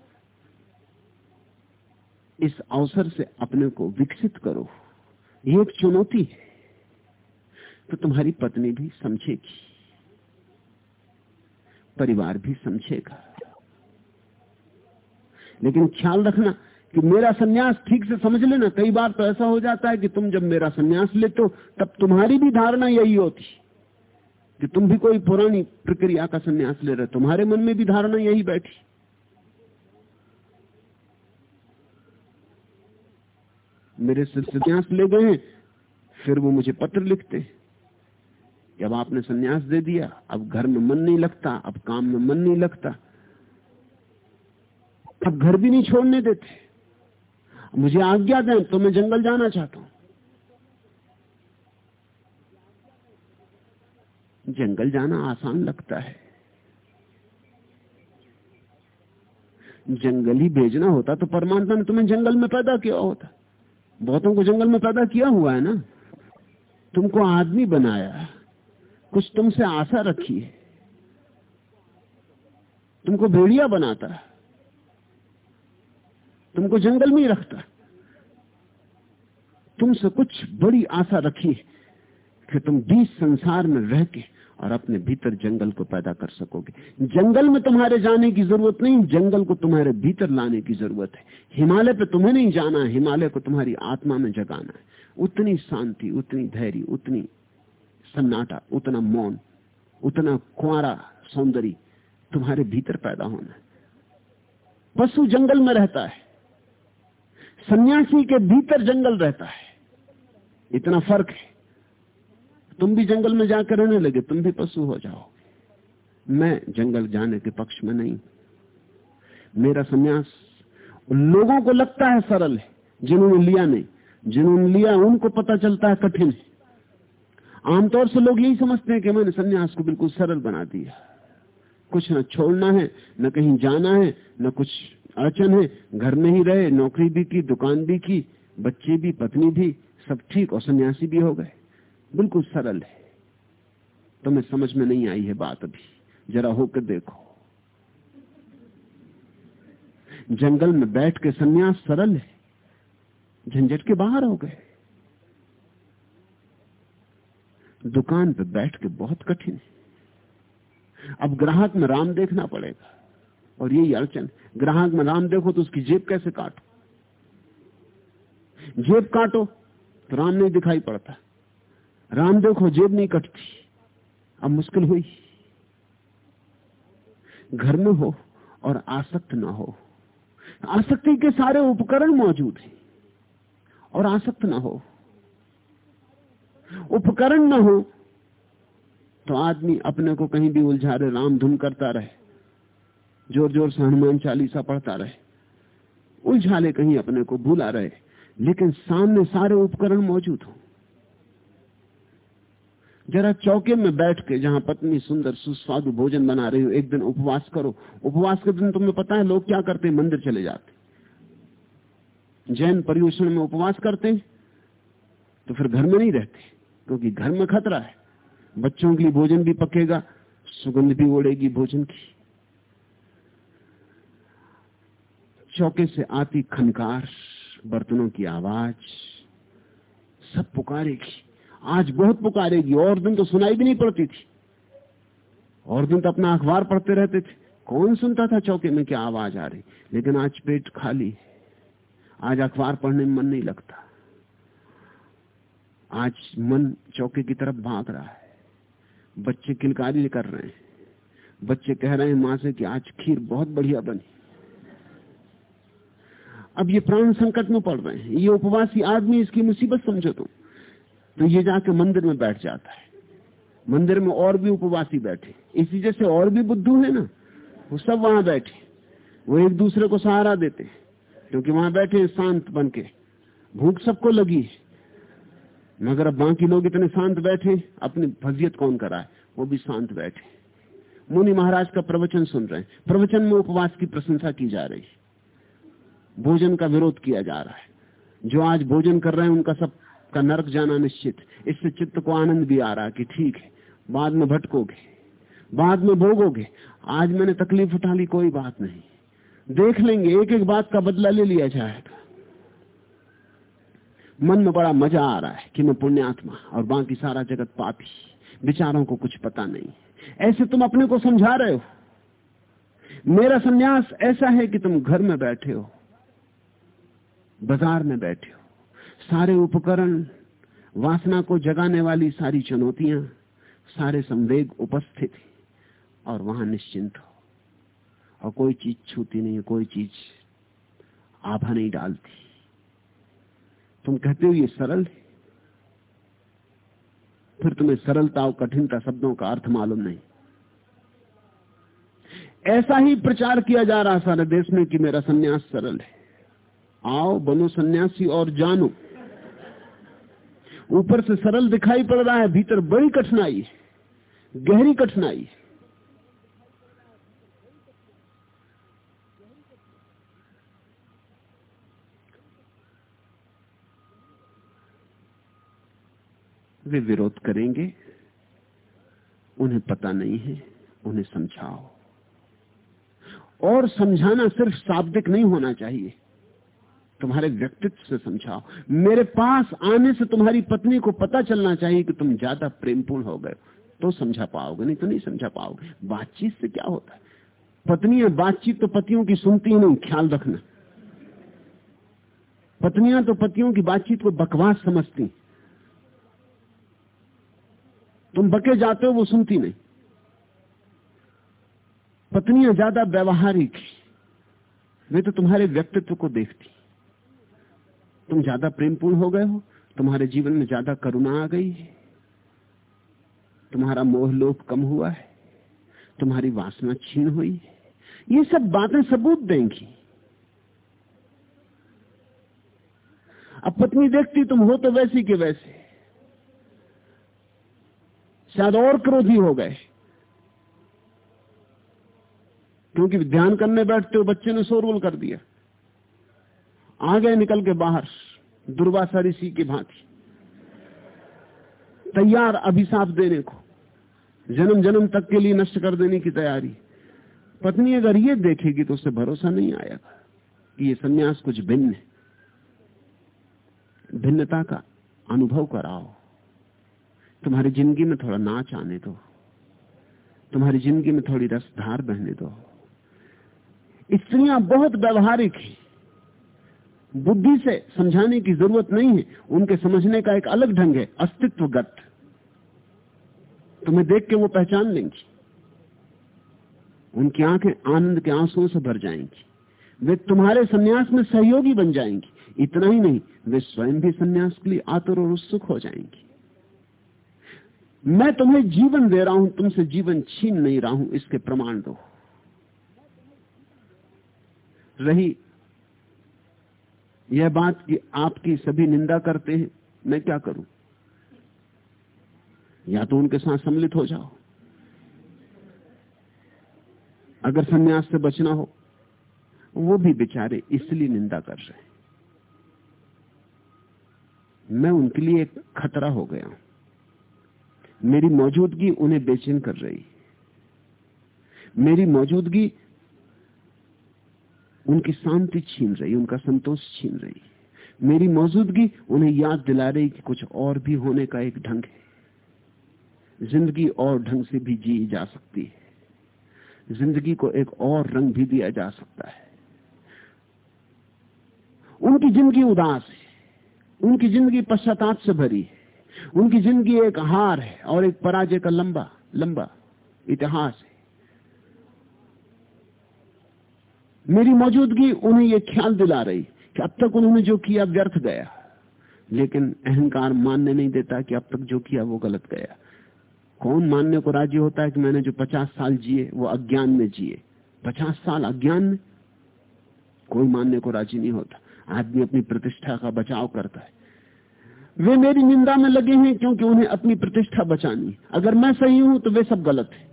इस अवसर से अपने को विकसित करो। ये एक चुनौती है। तो तुम्हारी पत्नी भी समझेगी। परिवार भी समझेगा। लेकिन ख्याल रखना कि मेरा सन्यास ठीक से समझ लेना। कई बार तो ऐसा हो जाता है कि तुम जब मेरा सन्यास लेते हो, तब तुम्हारी भी धारणा यही होती। कि तुम भी कोई पुरानी प्रक्रिया का सन्यास ले रहे तुम्हारे मन में भी धारणा यही बैठी। मेरे से सन्यास ले गए फिर वो मुझे पत्र लिखते। जब आपने सन्यास दे दिया, अब घर में मन नहीं लगता, अब काम में मन नहीं लगता। अब घर भी नहीं छोड़ने देते। मुझे आज्ञा दें तो मैं जंगल जाना चाहता हूँ। जंगल जाना आसान लगता है। जंगल ही भेजना होता तो परमात्मा ने तुम्हें जंगल में पैदा किया होता। बहुतों को जंगल में पैदा किया हुआ है ना? तुमको आदमी बनाया कुछ तुमसे आशा रखी है। तुमको भेड़िया बनाता तुमको जंगल में ही रखता तुमसे कुछ बड़ी आशा रखी है कि तुम बीस संसार में रह के और अपने भीतर जंगल को पैदा कर सकोगे। जंगल में तुम्हारे जाने की ज़रूरत नहीं, जंगल को तुम्हारे भीतर लाने की ज़रूरत है। हिमालय पे तुम्हें नहीं जाना है, हिमालय को तुम्हारी आत्मा में जगाना है। उतनी शांति, उतनी धैर्य, उतनी सन्नाटा, उतना मौन, उतना कुआरा सौंदर्य तुम्हारे भीतर पैदा होना है। पशु जंगल में रहता है, सन्यासी के भीतर जंगल रहता है। इतना फ़र्क है। तुम भी जंगल में जाकर रहने लगे, तुम भी पशु हो जाओ। मैं जंगल जाने के पक्ष में नहीं। मेरा संन्यास लोगों को लगता है सरल है, जिन्होंने लिया नहीं। जिन्होंने लिया, उनको पता चलता है कठिन है। आमतौर से लोग यही समझते हैं कि मैंने संन्यास को बिल्कुल सरल बना दिया। कुछ न छोड़ना है, न कहीं जाना है, न कुछ अड़चन है। घर में ही रहे, नौकरी भी की, दुकान भी की, बच्चे भी, पत्नी भी, सब ठीक और सन्यासी भी हो गए। बिल्कुल सरल है। तुम्हें तो समझ में नहीं आई है बात अभी। जरा होकर देखो। जंगल में बैठ के सन्यास सरल है। झंझट के बाहर हो गए। दुकान पे बैठ के बहुत कठिन है। अब ग्राहक में राम देखना पड़ेगा। और यही अड़चन, ग्राहक में राम देखो तो उसकी जेब कैसे काटो? जेब काटो तो राम नहीं दिखाई पड़ता। राम देखो जेब नहीं कटती। अब मुश्किल हुई। घर में हो और आसक्त ना हो। आसक्ति के सारे उपकरण मौजूद हैं और आसक्त ना हो। उपकरण ना हो तो आदमी अपने को कहीं भी उलझा रहे राम धुन करता रहे। ज़ोर ज़ोर से हनुमान चालीसा पढ़ता रहे। उलझा ले कहीं अपने को भूला रहे। लेकिन सामने सारे उपकरण मौजूद हो। जरा चौके में बैठ के जहाँ पत्नी सुंदर सुस्वादु भोजन बना रही हो, एक दिन उपवास करो। उपवास के दिन तुम्हें पता है लोग क्या करते हैं? मंदिर चले जाते जैन पर्यूषण में उपवास करते हैं तो फिर घर में नहीं रहते, क्योंकि घर में खतरा है। बच्चों के लिए भोजन भी पकेगा, सुगंध भी ओढ़ेगी भोजन की। चौके से आती खनकार, बर्तनों की आवाज़, सब पुकारेगी। आज बहुत पुकारेगी। और दिन तो सुनाई भी नहीं पड़ती थी। और दिन तो अपना अखबार पढ़ते रहते थे। कौन सुनता था चौके में क्या आवाज़ आ रही? लेकिन आज पेट खाली आज अखबार पढ़ने में मन नहीं लगता। आज मन चौके की तरफ़ भाग रहा है। बच्चे किलकारी कर रहे हैं। बच्चे कह रहे हैं, माँ से कि आज खीर बहुत बढ़िया बनी। अब ये प्राण संकट में पड़ रहे हैं। ये उपवासी आदमी इसकी मुसीबत समझो तुम। तो ये जाके मंदिर में बैठ जाता है। मंदिर में और भी उपवासी बैठे। इसी जैसे और भी बुद्धू है ना, वो सब वहाँ बैठे। वो एक दूसरे को सहारा देते क्योंकि वहाँ बैठे शांत बन के। भूख सबको लगी मगर अब बाकी लोग इतने शांत बैठे अपनी फजियत कौन कराए? वो भी शांत बैठे मुनि महाराज का प्रवचन सुन रहे हैं। प्रवचन में उपवास की प्रशंसा की जा रही है। भोजन का विरोध किया जा रहा है। जो आज भोजन कर रहे हैं, उनका सब का नरक जाना निश्चित। इससे चित्त को आनंद भी आ रहा कि ठीक है, बाद में भटकोगे, बाद में भोगोगे। आज मैंने तकलीफ़ उठा ली, कोई बात नहीं। देख लेंगे एक एक बात का बदला ले लिया जाएगा। मन में बड़ा मज़ा आ रहा है कि मैं पुण्यात्मा और बाकी सारा जगत पापी। विचारों को कुछ पता नहीं। ऐसे तुम अपने को समझा रहे हो। मेरा संन्यास ऐसा है कि तुम घर में बैठे हो, बाज़ार में बैठे हो। सारे उपकरण, वासना को जगाने वाली सारी चुनौतियाँ, सारे संवेग उपस्थित और वहाँ निश्चिंत हो। और कोई चीज़ छूती नहीं, कोई चीज़ आभा नहीं डालती। तुम कहते हो ये सरल है। फिर तुम्हें सरलता और कठिनता शब्दों का अर्थ मालूम नहीं। ऐसा ही प्रचार किया जा रहा सारे देश में कि मेरा सन्यास सरल है। आओ बनो सन्यासी और जानो। ऊपर से सरल दिखाई पड़ रहा है, भीतर बड़ी कठिनाई, गहरी कठिनाई। वे विरोध करेंगे, उन्हें पता नहीं है, उन्हें समझाओ। और समझाना सिर्फ़ शाब्दिक नहीं होना चाहिए। तुम्हारे व्यक्तित्व से समझाओ। मेरे पास आने से तुम्हारी पत्नी को पता चलना चाहिए कि तुम ज़्यादा प्रेमपूर्ण हो गए। तो समझा पाओगे, नहीं तो नहीं समझा पाओगे। बातचीत से क्या होता है? पत्नियाँ बातचीत तो पतियों की सुनती ही नहीं ख्याल रखना। पत्नियाँ तो पतियों की बातचीत को बकवास समझती। तुम बके जाते हो, वो सुनती नहीं। पत्नियाँ ज़्यादा व्यवहारिक वे तो तुम्हारे व्यक्तित्व को देखती। तुम ज़्यादा प्रेमपूर्ण हो गए हो, तुम्हारे जीवन में ज़्यादा करुणा आ गई है। तुम्हारा मोह लोभ कम हुआ है, तुम्हारी वासना छीन हुई है। ये सब बातें सबूत देंगी। अब पत्नी देखती, तुम हो तो वैसी के वैसे। शायद और क्रोधी हो गए। क्योंकि ध्यान करने बैठते हो, बच्चे ने शोरगुल कर दिया। आ गए निकल के बाहर दुर्वासा ऋषि की भांति। तैयार अभिशाप देने को जन्म जन्म तक के लिए नष्ट कर देने की तैयारी। पत्नी अगर ये देखेगी तो उसे भरोसा नहीं आएगा कि ये सन्यास कुछ भिन्न है। भिन्नता का अनुभव कराओ। तुम्हारी ज़िंदगी में थोड़ा नाच आने दो। तुम्हारी ज़िंदगी में थोड़ी रसधार बहने दो। स्त्रियाँ बहुत व्यवहारिक है। बुद्धि से समझाने की ज़रूरत नहीं है। उनके समझने का एक अलग ढंग है, अस्तित्वगत। तुम्हें देख के वो पहचान लेंगी। उनकी आँखें आनंद के आंसुओं से भर जाएँगी। वे तुम्हारे सन्यास में सहयोगी बन जाएँगी। इतना ही नहीं, वे स्वयं भी सन्यास के लिए आतुर और उत्सुक हो जाएँगी। मैं तुम्हें जीवन दे रहा हूँ, तुमसे जीवन छीन नहीं रहा हूँ, इसके प्रमाण दो। रही यह बात कि आपकी सभी निंदा करते हैं, मैं क्या करूँ? या तो उनके साथ सम्मिलित हो जाओ। अगर सन्यास से बचना हो, वो भी बेचारे इसलिए निंदा कर रहे हैं। मैं उनके लिए एक खतरा हो गया मेरी मौजूदगी उन्हें बेचैन कर रही मेरी मौजूदगी उनकी शांति छीन रही, उनका संतोष छीन रही। मेरी मौजूदगी उन्हें याद दिला रही कि कुछ और भी होने का एक ढंग है। ज़िंदगी और ढंग से भी जी जा सकती है। ज़िंदगी को एक और रंग भी दिया जा सकता है। उनकी ज़िंदगी उदास है। उनकी ज़िंदगी पश्चाताप से भरी है। उनकी ज़िंदगी एक हार है और एक पराजय का लंबा लंबा इतिहास है। मेरी मौजूदगी उन्हें यह ख्याल दिला रही कि अब तक उन्होंने जो किया व्यर्थ गया। लेकिन अहंकार मानने नहीं देता कि अब तक जो किया वो गलत गया। कौन मानने को राज़ी होता है कि मैंने जो पचास साल जिए, वो अज्ञान में जिए? पचास साल अज्ञान? में कोई मानने को राज़ी नहीं होता। आदमी अपनी प्रतिष्ठा का बचाव करता है। वे मेरी निंदा में लगे हैं क्योंकि उन्हें अपनी प्रतिष्ठा बचानी। अगर मैं सही हूँ तो वे सब गलत है।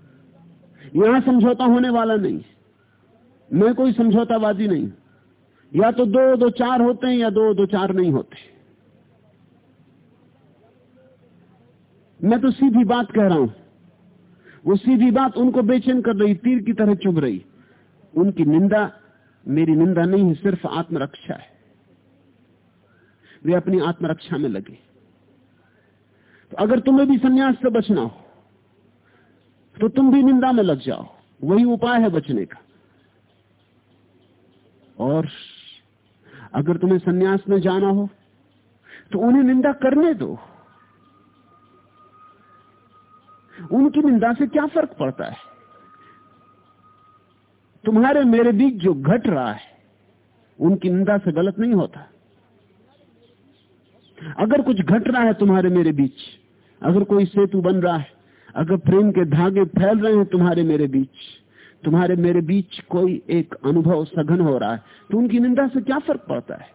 यहाँ समझौता होने वाला नहीं। मैं कोई समझौतावादी नहीं। या तो दो दो चार होते हैं या दो दो चार नहीं होते। मैं तो सीधी बात कह रहा हूँ। वो सीधी बात उनको बेचैन कर रही, तीर की तरह चुभ रही। उनकी निंदा, मेरी निंदा नहीं है, सिर्फ़ आत्मरक्षा है। वे अपनी आत्मरक्षा में लगे। तो अगर तुम्हें भी सन्यास से बचना हो तो तुम भी निंदा में लग जाओ। वही उपाय है बचने का। और अगर तुम्हें सन्यास में जाना हो तो उन्हें निंदा करने दो। उनकी निंदा से क्या फ़र्क पड़ता है? तुम्हारे मेरे बीच जो घट रहा है, उनकी निंदा से गलत नहीं होता। अगर कुछ घट रहा है तुम्हारे मेरे बीच, अगर कोई सेतु बन रहा है, अगर प्रेम के धागे फैल रहे हैं तुम्हारे मेरे बीच तुम्हारे मेरे बीच कोई एक अनुभव सघन हो रहा है तो उनकी निंदा से क्या फ़र्क पड़ता है?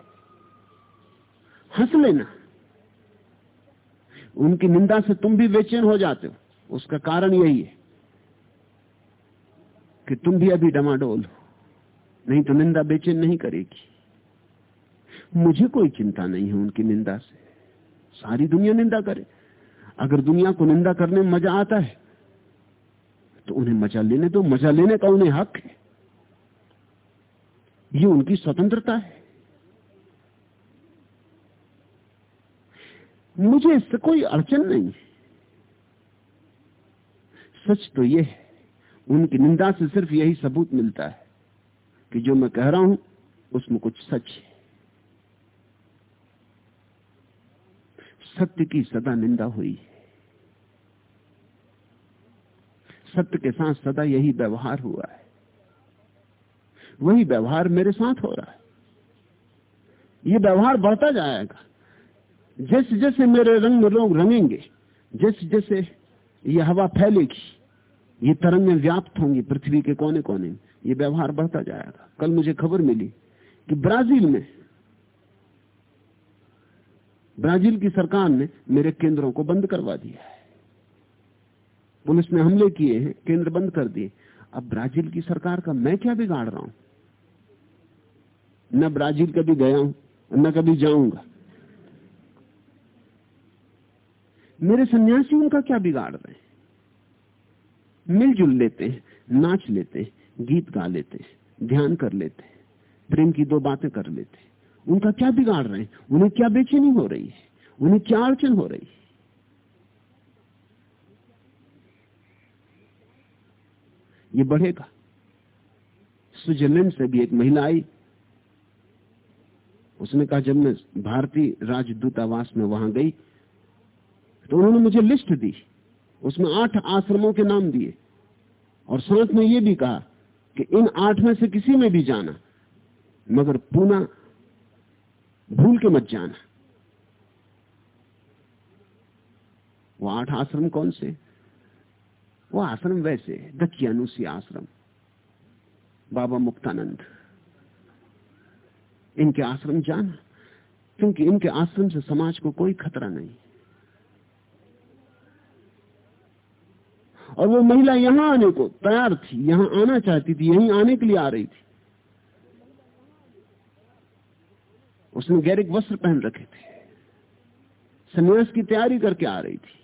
हंस लेना। उनकी निंदा से तुम भी बेचैन हो जाते हो। उसका कारण यही है कि तुम भी अभी डमाडोल हो। नहीं तो निंदा बेचैन नहीं करेगी। मुझे कोई चिंता नहीं है उनकी निंदा से। सारी दुनिया निंदा करे। अगर दुनिया को निंदा करने में मज़ा आता है तो उन्हें मज़ा लेने दो। मज़ा लेने का उन्हें हक है। ये उनकी स्वतंत्रता है। मुझे इससे कोई अड़चन नहीं सच तो यह है, उनकी निंदा से सिर्फ़ यही सबूत मिलता है कि जो मैं कह रहा हूँ, उसमें कुछ सच है। सत्य की सदा निंदा हुई है। सत्य के साथ सदा यही व्यवहार हुआ है। वही व्यवहार मेरे साथ हो रहा है। ये व्यवहार बढ़ता जाएगा। जैसे जैसे मेरे रंग में लोग रंगेंगे जैसे जैसे ये हवा फैलेगी, ये तरंगें व्याप्त होंगी पृथ्वी के कोने कोने में, ये व्यवहार बढ़ता जाएगा। कल मुझे खबर मिली कि ब्राज़ील में, ब्राज़ील की सरकार ने मेरे केंद्रों को बंद करवा दिया है। पुलिस ने हमले किए हैं, केंद्र बंद कर दिए। अब ब्राज़ील की सरकार का मैं क्या बिगाड़ रहा हूँ? न ब्राज़ील कभी गया हूँ, न कभी जाऊँगा। मेरे सन्यासी उनका क्या बिगाड़ रहे हैं? मिलजुल लेते हैं, नाच लेते हैं, गीत गा लेते हैं, ध्यान कर लेते हैं, प्रेम की दो बातें कर लेते हैं। उनका क्या बिगाड़ रहे हैं? उन्हें क्या बेचैनी हो रही है? उन्हें क्या अड़चन हो रही है? ये बढ़ेगा। स्विट्जरलैंड से भी एक महिला आई। उसने कहा, जब मैं भारतीय राजदूतावास में वहाँ गई तो उन्होंने मुझे लिस्ट दी। उसमें आठ आश्रमों के नाम दिए। और साथ में ये भी कहा कि इन आठ में से किसी में भी जाना, मगर पूना भूल के मत जाना। वो आठ आश्रम कौन से? वो आश्रम वैसे दकियानुसी आश्रम। बाबा मुक्तानंद। इनके आश्रम जाना, क्योंकि इनके आश्रम से समाज को कोई खतरा नहीं। और वो महिला यहाँ आने को तैयार थी, यहाँ आना चाहती थी, यहीं आने के लिए आ रही थी। उसने गैरिक वस्त्र पहन रखे थे। संन्यास की तैयारी करके आ रही थी।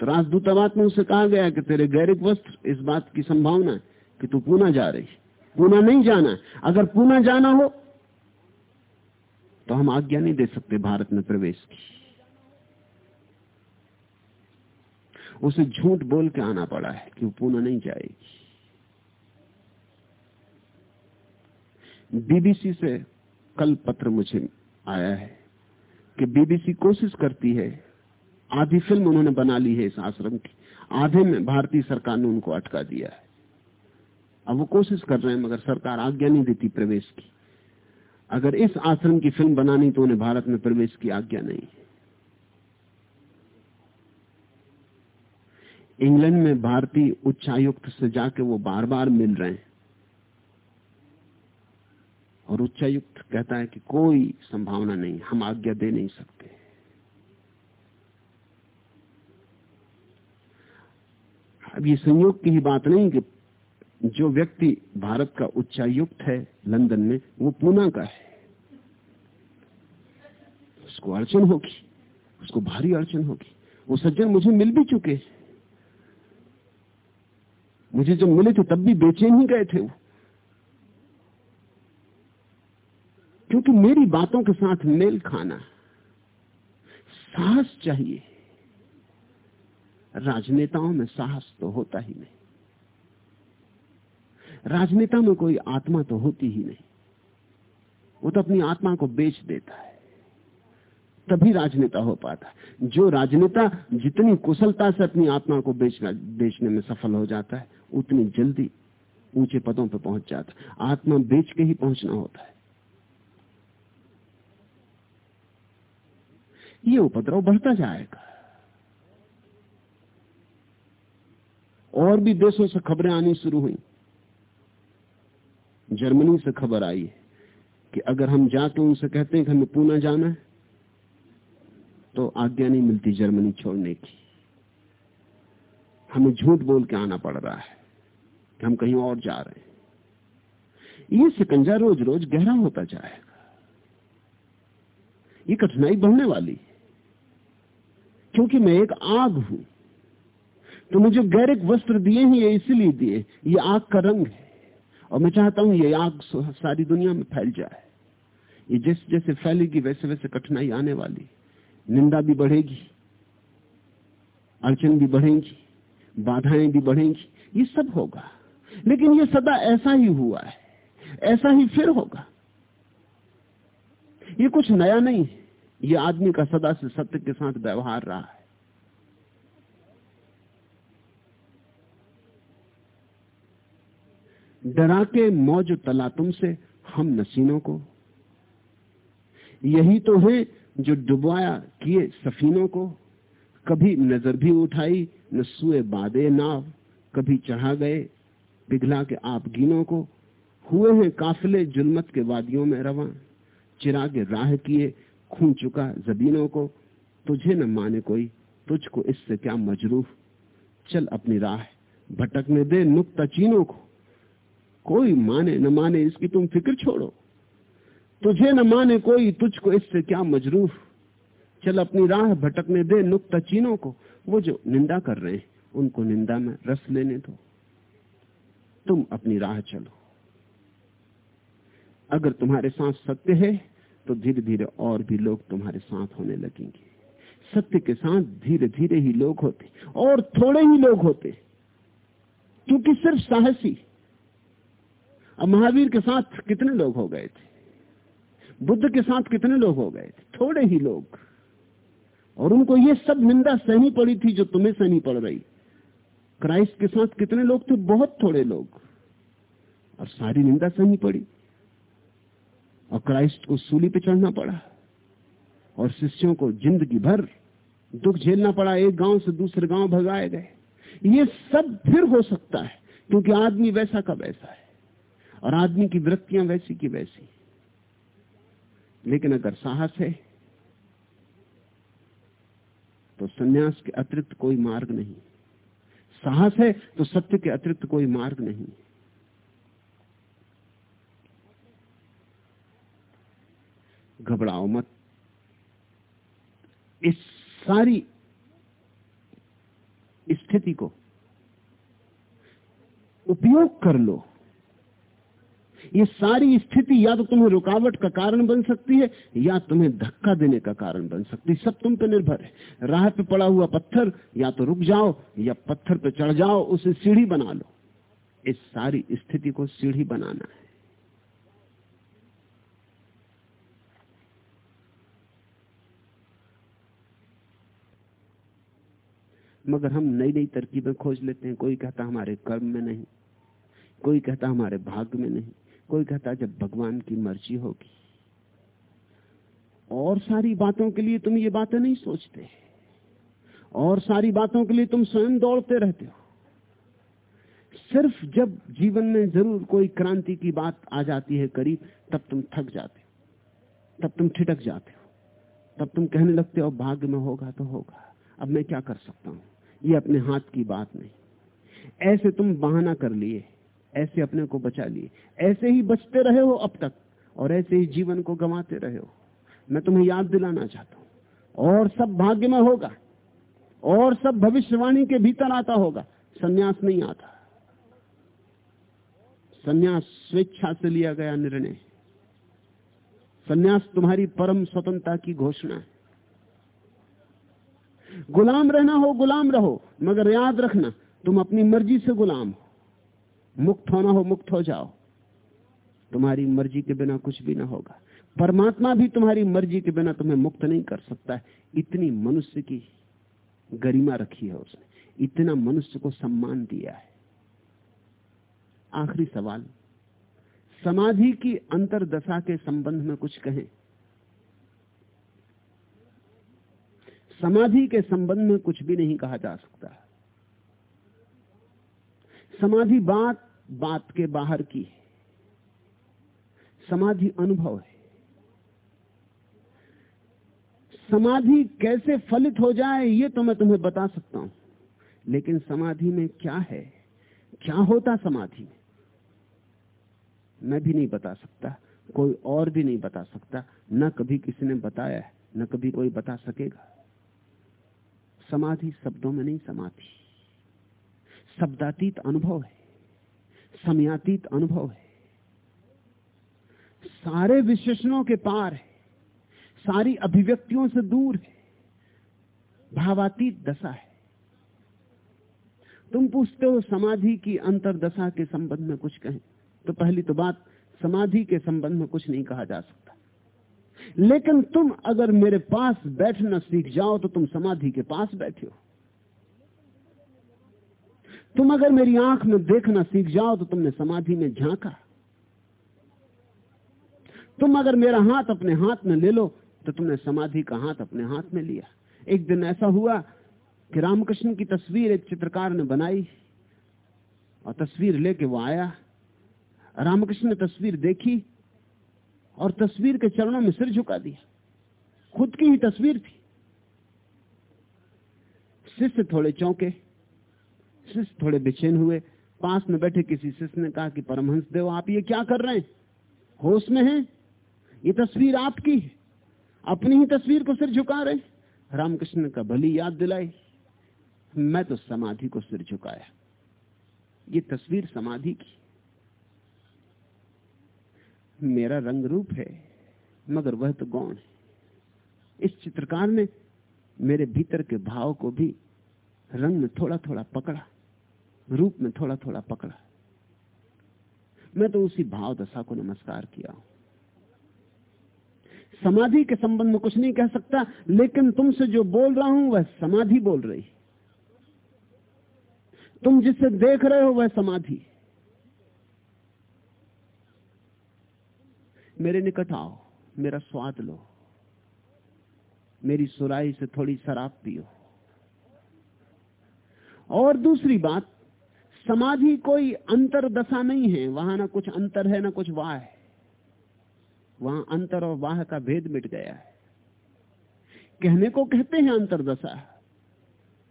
तो राजदूतावास में उसे कहा गया कि तेरे गैरिक वस्त्र इस बात की संभावना है कि तू पूना जा रही पूना नहीं जाना अगर पूना जाना हो तो हम आज्ञा नहीं दे सकते भारत में प्रवेश की। उसे झूठ बोल के आना पड़ा है कि वो पूना नहीं जाएगी। बीबीसी से कल पत्र मुझे आया है कि बीबीसी कोशिश करती है आधी फ़िल्म उन्होंने बना ली है इस आश्रम की। आधे में भारतीय सरकार ने उनको अटका दिया है। अब वो कोशिश कर रहे हैं, मगर सरकार आज्ञा नहीं देती प्रवेश की। अगर इस आश्रम की फ़िल्म बनानी तो उन्हें भारत में प्रवेश की आज्ञा नहीं इंग्लैंड में भारतीय उच्चायुक्त से जाके वो बार बार मिल रहे हैं। और उच्चायुक्त कहता है कि कोई संभावना नहीं, हम आज्ञा दे नहीं सकते। अब ये संयोग की ही बात नहीं कि जो व्यक्ति भारत का उच्चायुक्त है लंदन में, वो पूना का है। उसको अड़चन होगी, उसको भारी अड़चन होगी। वो सज्जन मुझे मिल भी चुके मुझे जब मिले थे, तब भी बेचैन ही गए थे वो। क्योंकि मेरी बातों के साथ मेल खाना साहस चाहिए। राजनेताओं में साहस तो होता ही नहीं। राजनेता में कोई आत्मा तो होती ही नहीं। वो तो अपनी आत्मा को बेच देता है। तभी राजनेता हो पाता है। जो राजनेता जितनी कुशलता से अपनी आत्मा को बेचना, बेचने में सफल हो जाता है, उतनी जल्दी ऊँचे पदों पर पहुँच जाता है। आत्मा बेच के ही पहुँचना होता है। ये उपद्रव बढ़ता जाएगा। और भी देशों से खबरें आनी शुरू हुई। जर्मनी से खबर आई है कि अगर हम जाके उनसे कहते हैं कि हमें पूना जाना है तो आज्ञा नहीं मिलती जर्मनी छोड़ने की। हमें झूठ बोल के आना पड़ रहा है कि हम कहीं और जा रहे हैं। ये सिकंजा रोज रोज गहरा होता जाएगा। ये कठिनाई बढ़ने वाली क्योंकि मैं एक आग हूँ। तो मुझे गैरिक वस्त्र दिए ही, ये इसलिए दिए। ये आग का रंग है। और मैं चाहता हूँ ये आग सारी दुनिया में फैल जाए। ये जैसे जैसे फैलेगी, वैसे वैसे कठिनाई आने वाली। निंदा भी बढ़ेगी। अड़चन भी बढ़ेगी। बाधाएँ भी बढ़ेंगी। ये सब होगा। लेकिन ये सदा ऐसा ही हुआ है। ऐसा ही फिर होगा। ये कुछ नया नहीं है। ये आदमी का सदा से सत्य के साथ व्यवहार रहा है। डरा के मौज तला तुमसे, हम नसीनों को। यही तो है जो डुबाया किए सफीनों को। कभी नज़र भी उठाई, न सुए बादे नाव। कभी चढ़ा गए पिघला के आप गिनों को। हुए हैं काफिले जुलमत के वादियों में रवा। चिरागे राह किए खून चुका जबीनों को। तुझे न माने कोई, तुझको इससे क्या मजरूफ। चल अपनी राह, भटकने दे नुकता चीनों को। कोई माने न माने, इसकी तुम फ़िक्र छोड़ो। तुझे न माने कोई, तुझको इससे क्या मजरूफ चल अपनी राह भटकने दे नुकता चीनों को। वो जो निंदा कर रहे हैं, उनको निंदा में रस लेने दो। तुम अपनी राह चलो। अगर तुम्हारे साथ सत्य है तो धीरे धीरे और भी लोग तुम्हारे साथ होने लगेंगे। सत्य के साथ धीरे धीरे ही लोग होते, और थोड़े ही लोग होते। क्योंकि सिर्फ़ साहसी अब महावीर के साथ कितने लोग हो गए थे? बुद्ध के साथ कितने लोग हो गए थे? थोड़े ही लोग। और उनको ये सब निंदा सहनी पड़ी थी जो तुम्हें सहनी पड़ रही। क्राइस्ट के साथ कितने लोग थे? बहुत थोड़े लोग। और सारी निंदा सहनी पड़ी। और क्राइस्ट को सूली पे चढ़ना पड़ा। और शिष्यों को ज़िंदगी भर दुख झेलना पड़ा। एक गाँव से दूसरे गाँव भगाए गए। ये सब फिर हो सकता है, क्योंकि आदमी वैसा का वैसा है। और आदमी की वृत्तियाँ वैसी की वैसी। लेकिन अगर साहस है तो सन्यास के अतिरिक्त कोई मार्ग नहीं। साहस है तो सत्य के अतिरिक्त कोई मार्ग नहीं। घबराओ मत। इस सारी स्थिति को उपयोग कर लो। ये सारी स्थिति या तो तुम्हें रुकावट का कारण बन सकती है, या तुम्हें धक्का देने का कारण बन सकती है। सब तुम पे निर्भर है। राह पे पड़ा हुआ पत्थर, या तो रुक जाओ, या पत्थर पे चढ़ जाओ, उसे सीढ़ी बना लो। इस सारी स्थिति को सीढ़ी बनाना है। मगर हम नई नई तरकीबें खोज लेते हैं। कोई कहता हमारे कर्म में नहीं, कोई कहता हमारे भाग्य में नहीं। कोई कहता जब भगवान की मर्ज़ी होगी। और सारी बातों के लिए तुम ये बातें नहीं सोचते। और सारी बातों के लिए तुम स्वयं दौड़ते रहते हो। सिर्फ़ जब जीवन में ज़रूर कोई क्रांति की बात आ जाती है करीब, तब तुम थक जाते हो। तब तुम ठिठक जाते हो। तब तुम कहने लगते हो, भाग्य में होगा तो होगा। अब मैं क्या कर सकता हूँ? ये अपने हाथ की बात नहीं। ऐसे तुम बहाना कर लिए। ऐसे अपने को बचा लिए। ऐसे ही बचते रहे हो अब तक, और ऐसे ही जीवन को गंवाते रहे हो। मैं तुम्हें याद दिलाना चाहता हूँ। और सब भाग्य में होगा, और सब भविष्यवाणी के भीतर आता होगा। सन्यास नहीं आता। सन्यास स्वेच्छा से लिया गया निर्णय। सन्यास तुम्हारी परम स्वतंत्रता की घोषणा है। गुलाम रहना हो, गुलाम रहो, मगर याद रखना, तुम अपनी मर्ज़ी से गुलाम हो। मुक्त होना हो, मुक्त हो जाओ। तुम्हारी मर्ज़ी के बिना कुछ भी ना होगा। परमात्मा भी तुम्हारी मर्ज़ी के बिना तुम्हें मुक्त नहीं कर सकता इतनी मनुष्य की गरिमा रखी है उसने। इतना मनुष्य को सम्मान दिया है। आखिरी सवाल। समाधि की अंतरदशा के संबंध में कुछ कहें। समाधि के संबंध में कुछ भी नहीं कहा जा सकता। समाधि बात बात के बाहर की है। समाधि अनुभव है। समाधि कैसे फलित हो जाए, ये तो मैं तुम्हें बता सकता हूँ। लेकिन समाधि में क्या है? क्या होता समाधि में? मैं भी नहीं बता सकता, कोई और भी नहीं बता सकता, न कभी किसी ने बताया है, न कभी कोई बता सकेगा। समाधि शब्दों में नहीं, समाधि। शब्दातीत अनुभव है। समयातीत अनुभव है। सारे विशेषणों के पार है। सारी अभिव्यक्तियों से दूर है। भावातीत दशा है। तुम पूछते हो समाधि की अंतरदशा के संबंध में कुछ कहें तो पहली तो बात, समाधि के संबंध में कुछ नहीं कहा जा सकता। लेकिन तुम अगर मेरे पास बैठना सीख जाओ तो तुम समाधि के पास बैठे हो। तुम अगर मेरी आँख में देखना सीख जाओ तो तुमने समाधि में झांका। तुम अगर मेरा हाथ अपने हाथ में ले लो तो तुमने समाधि का हाथ अपने हाथ में लिया। एक दिन ऐसा हुआ कि रामकृष्ण की तस्वीर एक चित्रकार ने बनाई और तस्वीर लेके वो आया। रामकृष्ण ने तस्वीर देखी और तस्वीर के चरणों में सिर झुका दिया। खुद की ही तस्वीर थी। शिष्य थोड़े चौंके। शिष्य थोड़े बेचैन हुए, पास में बैठे किसी शिष्य ने कहा कि परमहंस देव, आप ये क्या कर रहे हैं? होश में हैं? ये तस्वीर आपकी है। अपनी ही तस्वीर को सिर झुका रहे रामकृष्ण का भली याद दिलाई। मैं तो समाधि को सिर झुकाया। ये तस्वीर समाधि की। मेरा रंग रूप है, मगर वह तो गौण है। इस चित्रकार ने मेरे भीतर के भाव को भी रंग में थोड़ा थोड़ा पकड़ा। रूप में थोड़ा थोड़ा पकड़ा। मैं तो उसी भाव दशा को नमस्कार किया। हूँ समाधि के संबंध में कुछ नहीं कह सकता, लेकिन तुमसे जो बोल रहा हूँ, वह समाधि बोल रही। तुम जिसे देख रहे हो, वह समाधि। मेरे निकट आओ, मेरा स्वाद लो। मेरी सुराई से थोड़ी शराब पियो। और दूसरी बात समाधि कोई अंतर दशा नहीं है, वहाँ ना कुछ अंतर है, ना कुछ वाह है। वहाँ अंतर और वाह का भेद मिट गया है। कहने को कहते हैं अंतरदशा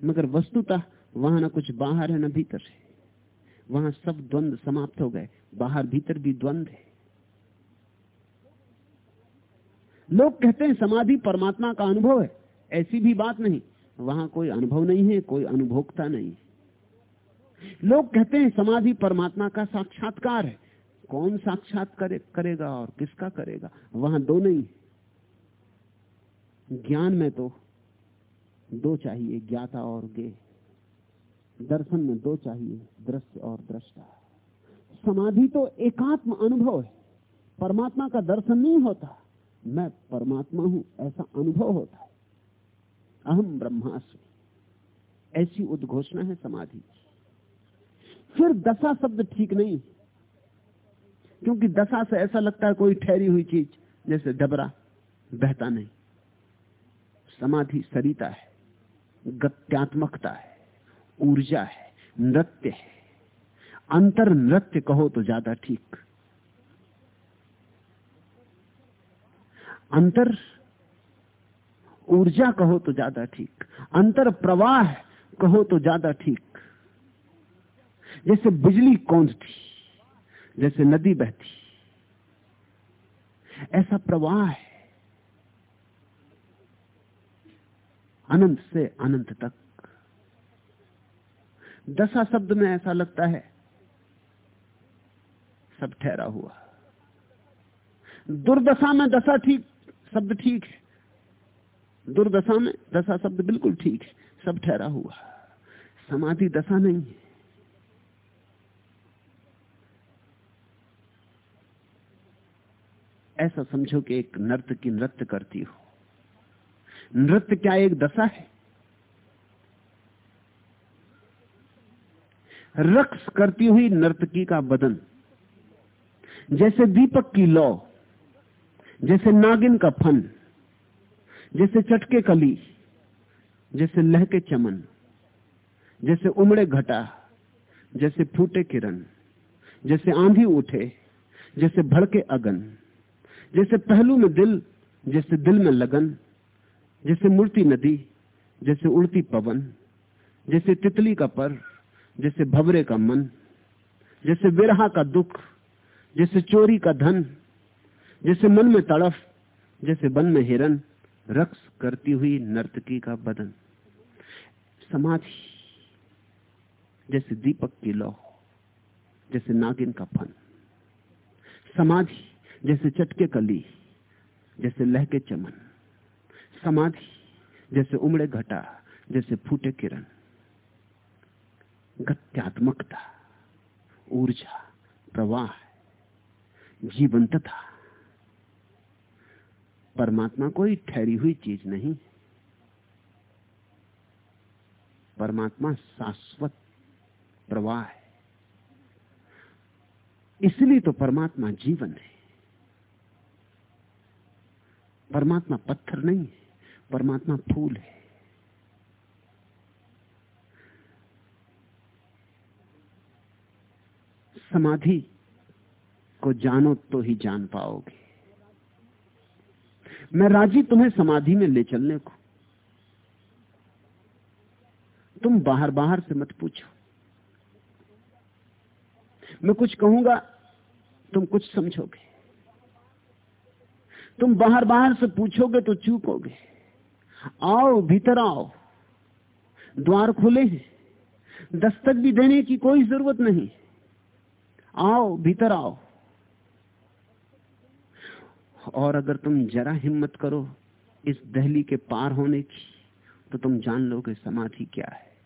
मगर वस्तुतः वहाँ ना कुछ बाहर है, ना भीतर है। वहाँ सब द्वंद समाप्त हो गए, बाहर भीतर भी द्वंद है। लोग कहते हैं समाधि परमात्मा का अनुभव है, ऐसी भी बात नहीं। वहाँ कोई अनुभव नहीं है, कोई अनुभोक्ता नहीं लोग कहते हैं समाधि परमात्मा का साक्षात्कार है। कौन साक्षात करे, करेगा और किसका करेगा? वहाँ दो नहीं ज्ञान में तो दो चाहिए ज्ञाता और गे दर्शन में दो चाहिए दृश्य और दृष्टा। समाधि तो एकात्म अनुभव है। परमात्मा का दर्शन नहीं होता। मैं परमात्मा हूँ ऐसा अनुभव होता है। अहम ब्रह्मास्मि। ऐसी उद्घोषणा है समाधि फिर दशा शब्द ठीक नहीं। क्योंकि दशा से ऐसा लगता है कोई ठहरी हुई चीज़, जैसे डबरा बहता नहीं। समाधि सरिता है, गत्यात्मकता है, ऊर्जा है, नृत्य है। अंतर नृत्य कहो तो ज़्यादा ठीक। अंतर ऊर्जा कहो तो ज़्यादा ठीक। अंतर प्रवाह कहो तो ज़्यादा ठीक। जैसे बिजली कौंधती जैसे नदी बहती। ऐसा प्रवाह है, अनंत से अनंत तक। दशा शब्द में ऐसा लगता है, सब ठहरा हुआ। दुर्दशा में दशा ठीक, शब्द ठीक है। दुर्दशा में दशा शब्द बिल्कुल ठीक है, सब ठहरा हुआ। समाधि दशा नहीं है। ऐसा समझो कि एक नृत्य की नृत्य करती हो। नृत्य क्या एक दशा है? रक्स करती हुई नर्तकी का बदन, जैसे दीपक की लौ, जैसे नागिन का फन, जैसे चटके कली, जैसे लहके चमन, जैसे उमड़े घटा, जैसे फूटे किरण, जैसे आंधी उठे, जैसे भड़के अगन। जैसे पहलू में दिल, जैसे दिल में लगन, जैसे मूर्ति नदी, जैसे उड़ती पवन, जैसे तितली का पर, जैसे भवरे का मन, जैसे विरहा का दुख, जैसे चोरी का धन, जैसे मन में तड़फ, जैसे बन में हिरन, रक्स करती हुई नर्तकी का बदन। समाधि, जैसे दीपक की लौ, जैसे नागिन का फन। समाधि जैसे चटके कली, जैसे लहके चमन, समाधि, जैसे उमड़े घटा, जैसे फूटे किरण। गत्यात्मकता, ऊर्जा, प्रवाह जीवंतता परमात्मा कोई ठहरी हुई चीज़ नहीं। परमात्मा शाश्वत प्रवाह है। इसलिए तो परमात्मा जीवन है। परमात्मा पत्थर नहीं है, परमात्मा फूल है। समाधि को जानो तो ही जान पाओगे। मैं राज़ी तुम्हें समाधि में ले चलने को। तुम बाहर बाहर से मत पूछो। मैं कुछ कहूँगा, तुम कुछ समझोगे। तुम बाहर बाहर से पूछोगे तो चूकोगे। आओ, भीतर आओ। द्वार खुले हैं। दस्तक भी देने की कोई ज़रूरत नहीं। आओ, भीतर आओ। और अगर तुम जरा हिम्मत करो इस दहली के पार होने की तो तुम जान लोगे समाधि क्या है।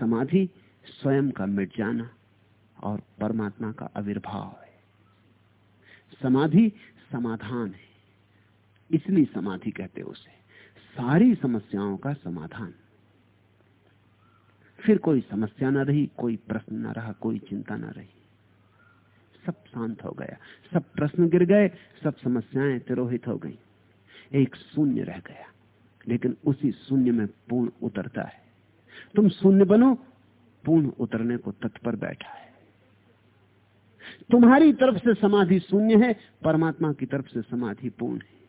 समाधि स्वयं का मिट जाना और परमात्मा का आविर्भाव। समाधि समाधान है। इसलिए समाधि कहते उसे। सारी समस्याओं का समाधान। फिर कोई समस्या ना रही, कोई प्रश्न ना रहा, कोई चिंता ना रही। सब शांत हो गया। सब प्रश्न गिर गए, सब समस्याएँ तिरोहित हो गई। एक शून्य रह गया, लेकिन उसी शून्य में पूर्ण उतरता है। तुम शून्य बनो, पूर्ण उतरने को तत्पर बैठा है। तुम्हारी तरफ़ से समाधि शून्य है, परमात्मा की तरफ़ से समाधि पूर्ण है।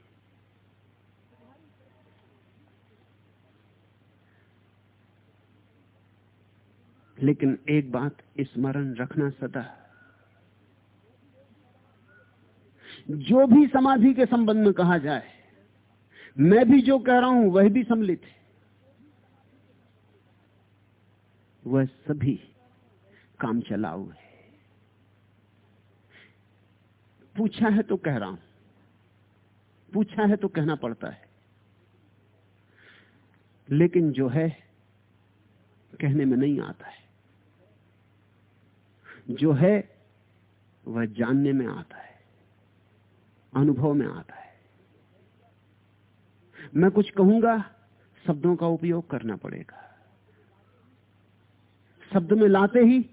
लेकिन एक बात स्मरण रखना सदा। जो भी समाधि के संबंध में कहा जाए, मैं भी जो कह रहा हूँ, वह भी सम्मिलित है। वह सभी काम चलाऊ है। पूछा है तो कह रहा हूँ। पूछा है तो कहना पड़ता है। लेकिन जो है, कहने में नहीं आता है। जो है, वह जानने में आता है। अनुभव में आता है। मैं कुछ कहूँगा, शब्दों का उपयोग करना पड़ेगा। शब्द में लाते ही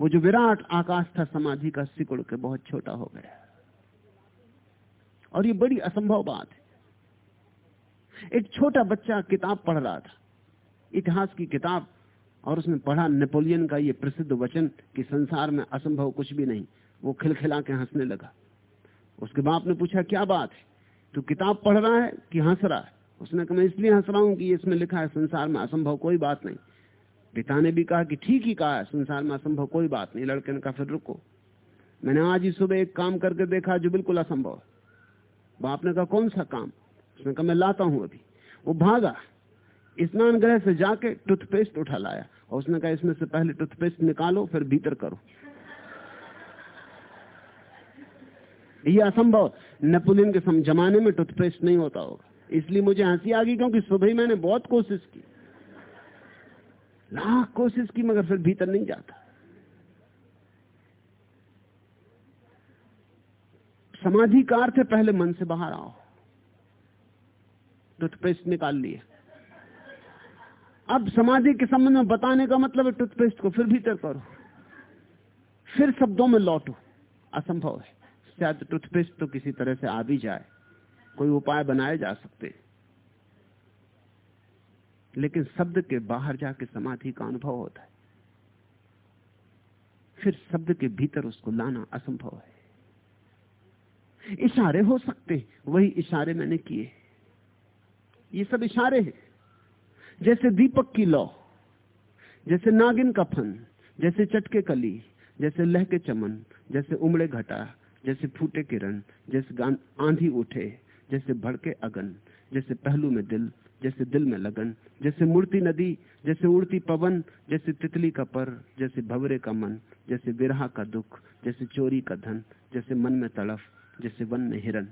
वो जो विराट आकाश था समाधि का सिकुड़ के बहुत छोटा हो गया। और ये बड़ी असंभव बात है। एक छोटा बच्चा किताब पढ़ रहा था। इतिहास की किताब, और उसने पढ़ा नेपोलियन का ये प्रसिद्ध वचन कि संसार में असंभव कुछ भी नहीं। वो खिलखिला के हंसने लगा। उसके बाप ने पूछा, क्या बात है? तू किताब पढ़ रहा है कि हंस रहा है? उसने कहा, मैं इसलिए हंस रहा हूँ कि इसमें लिखा है, संसार में असंभव कोई बात नहीं। पिता ने भी कहा कि ठीक ही कहा संसार में असंभव कोई बात नहीं, लड़के ने कहा, फिर रुको। मैंने आज ही सुबह एक काम करके देखा जो बिल्कुल असंभव बाप ने कहा, कौन सा काम? उसने कहा, मैं लाता हूँ अभी। वो भागा, स्नान ग्रह से जाके टूथपेस्ट उठा लाया और उसने कहा, इसमें से पहले टूथपेस्ट निकालो, फिर भीतर करो। ये असंभव नेपोलियन के जमाने में टूथपेस्ट नहीं होता होगा। इसलिए मुझे हँसी आ गई क्योंकि सुबह ही मैंने बहुत कोशिश की। लाख कोशिश की, मगर फिर भीतर नहीं जाता। समाधि का अर्थ है पहले मन से बाहर आओ। टूथपेस्ट निकाल लिए। अब समाधि के संबंध में बताने का मतलब है टूथपेस्ट को फिर भीतर करो। फिर शब्दों में लौटो। असंभव है। शायद टूथपेस्ट तो किसी तरह से आ भी जाए। कोई उपाय बनाए जा सकते लेकिन शब्द के बाहर जाके समाधि का अनुभव होता है। फिर शब्द के भीतर उसको लाना असंभव है। इशारे हो सकते हैं, वही इशारे मैंने किए ये सब इशारे हैं। जैसे दीपक की लौ, जैसे नागिन का फन, जैसे चटके कली, जैसे लहके चमन, जैसे उमड़े घटा, जैसे फूटे किरण, जैसे आंधी उठे, जैसे भड़के अगन, जैसे पहलू में दिल जैसे दिल में लगन, जैसे मूर्ति नदी, जैसे उड़ती पवन, जैसे तितली का पर, जैसे भवरे का मन, जैसे विरहा का दुख, जैसे चोरी का धन, जैसे मन में तड़फ, जैसे वन में हिरन।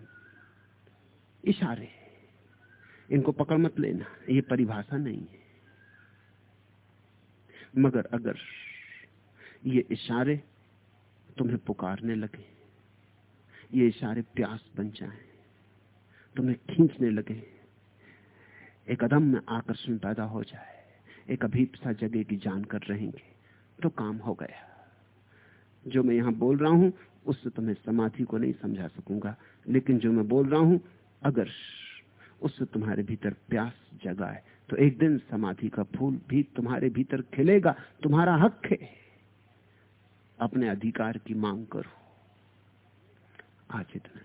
इशारे। इनको पकड़ मत लेना, ये परिभाषा नहीं है। मगर अगर ये इशारे तुम्हें पुकारने लगे, ये इशारे प्यास बन जाए, तुम्हें खींचने लगे एक अदम में आकर्षण पैदा हो जाए, एक अभीपसा जगह की जानकर रहेंगे तो काम हो गया। जो मैं यहाँ बोल रहा हूँ, उससे तुम्हें समाधि को नहीं समझा सकूँगा, लेकिन जो मैं बोल रहा हूँ अगर उससे तुम्हारे भीतर प्यास जगाए तो एक दिन समाधि का फूल भी तुम्हारे भीतर खिलेगा, तुम्हारा हक है। अपने अधिकार की मांग करो। आज इतना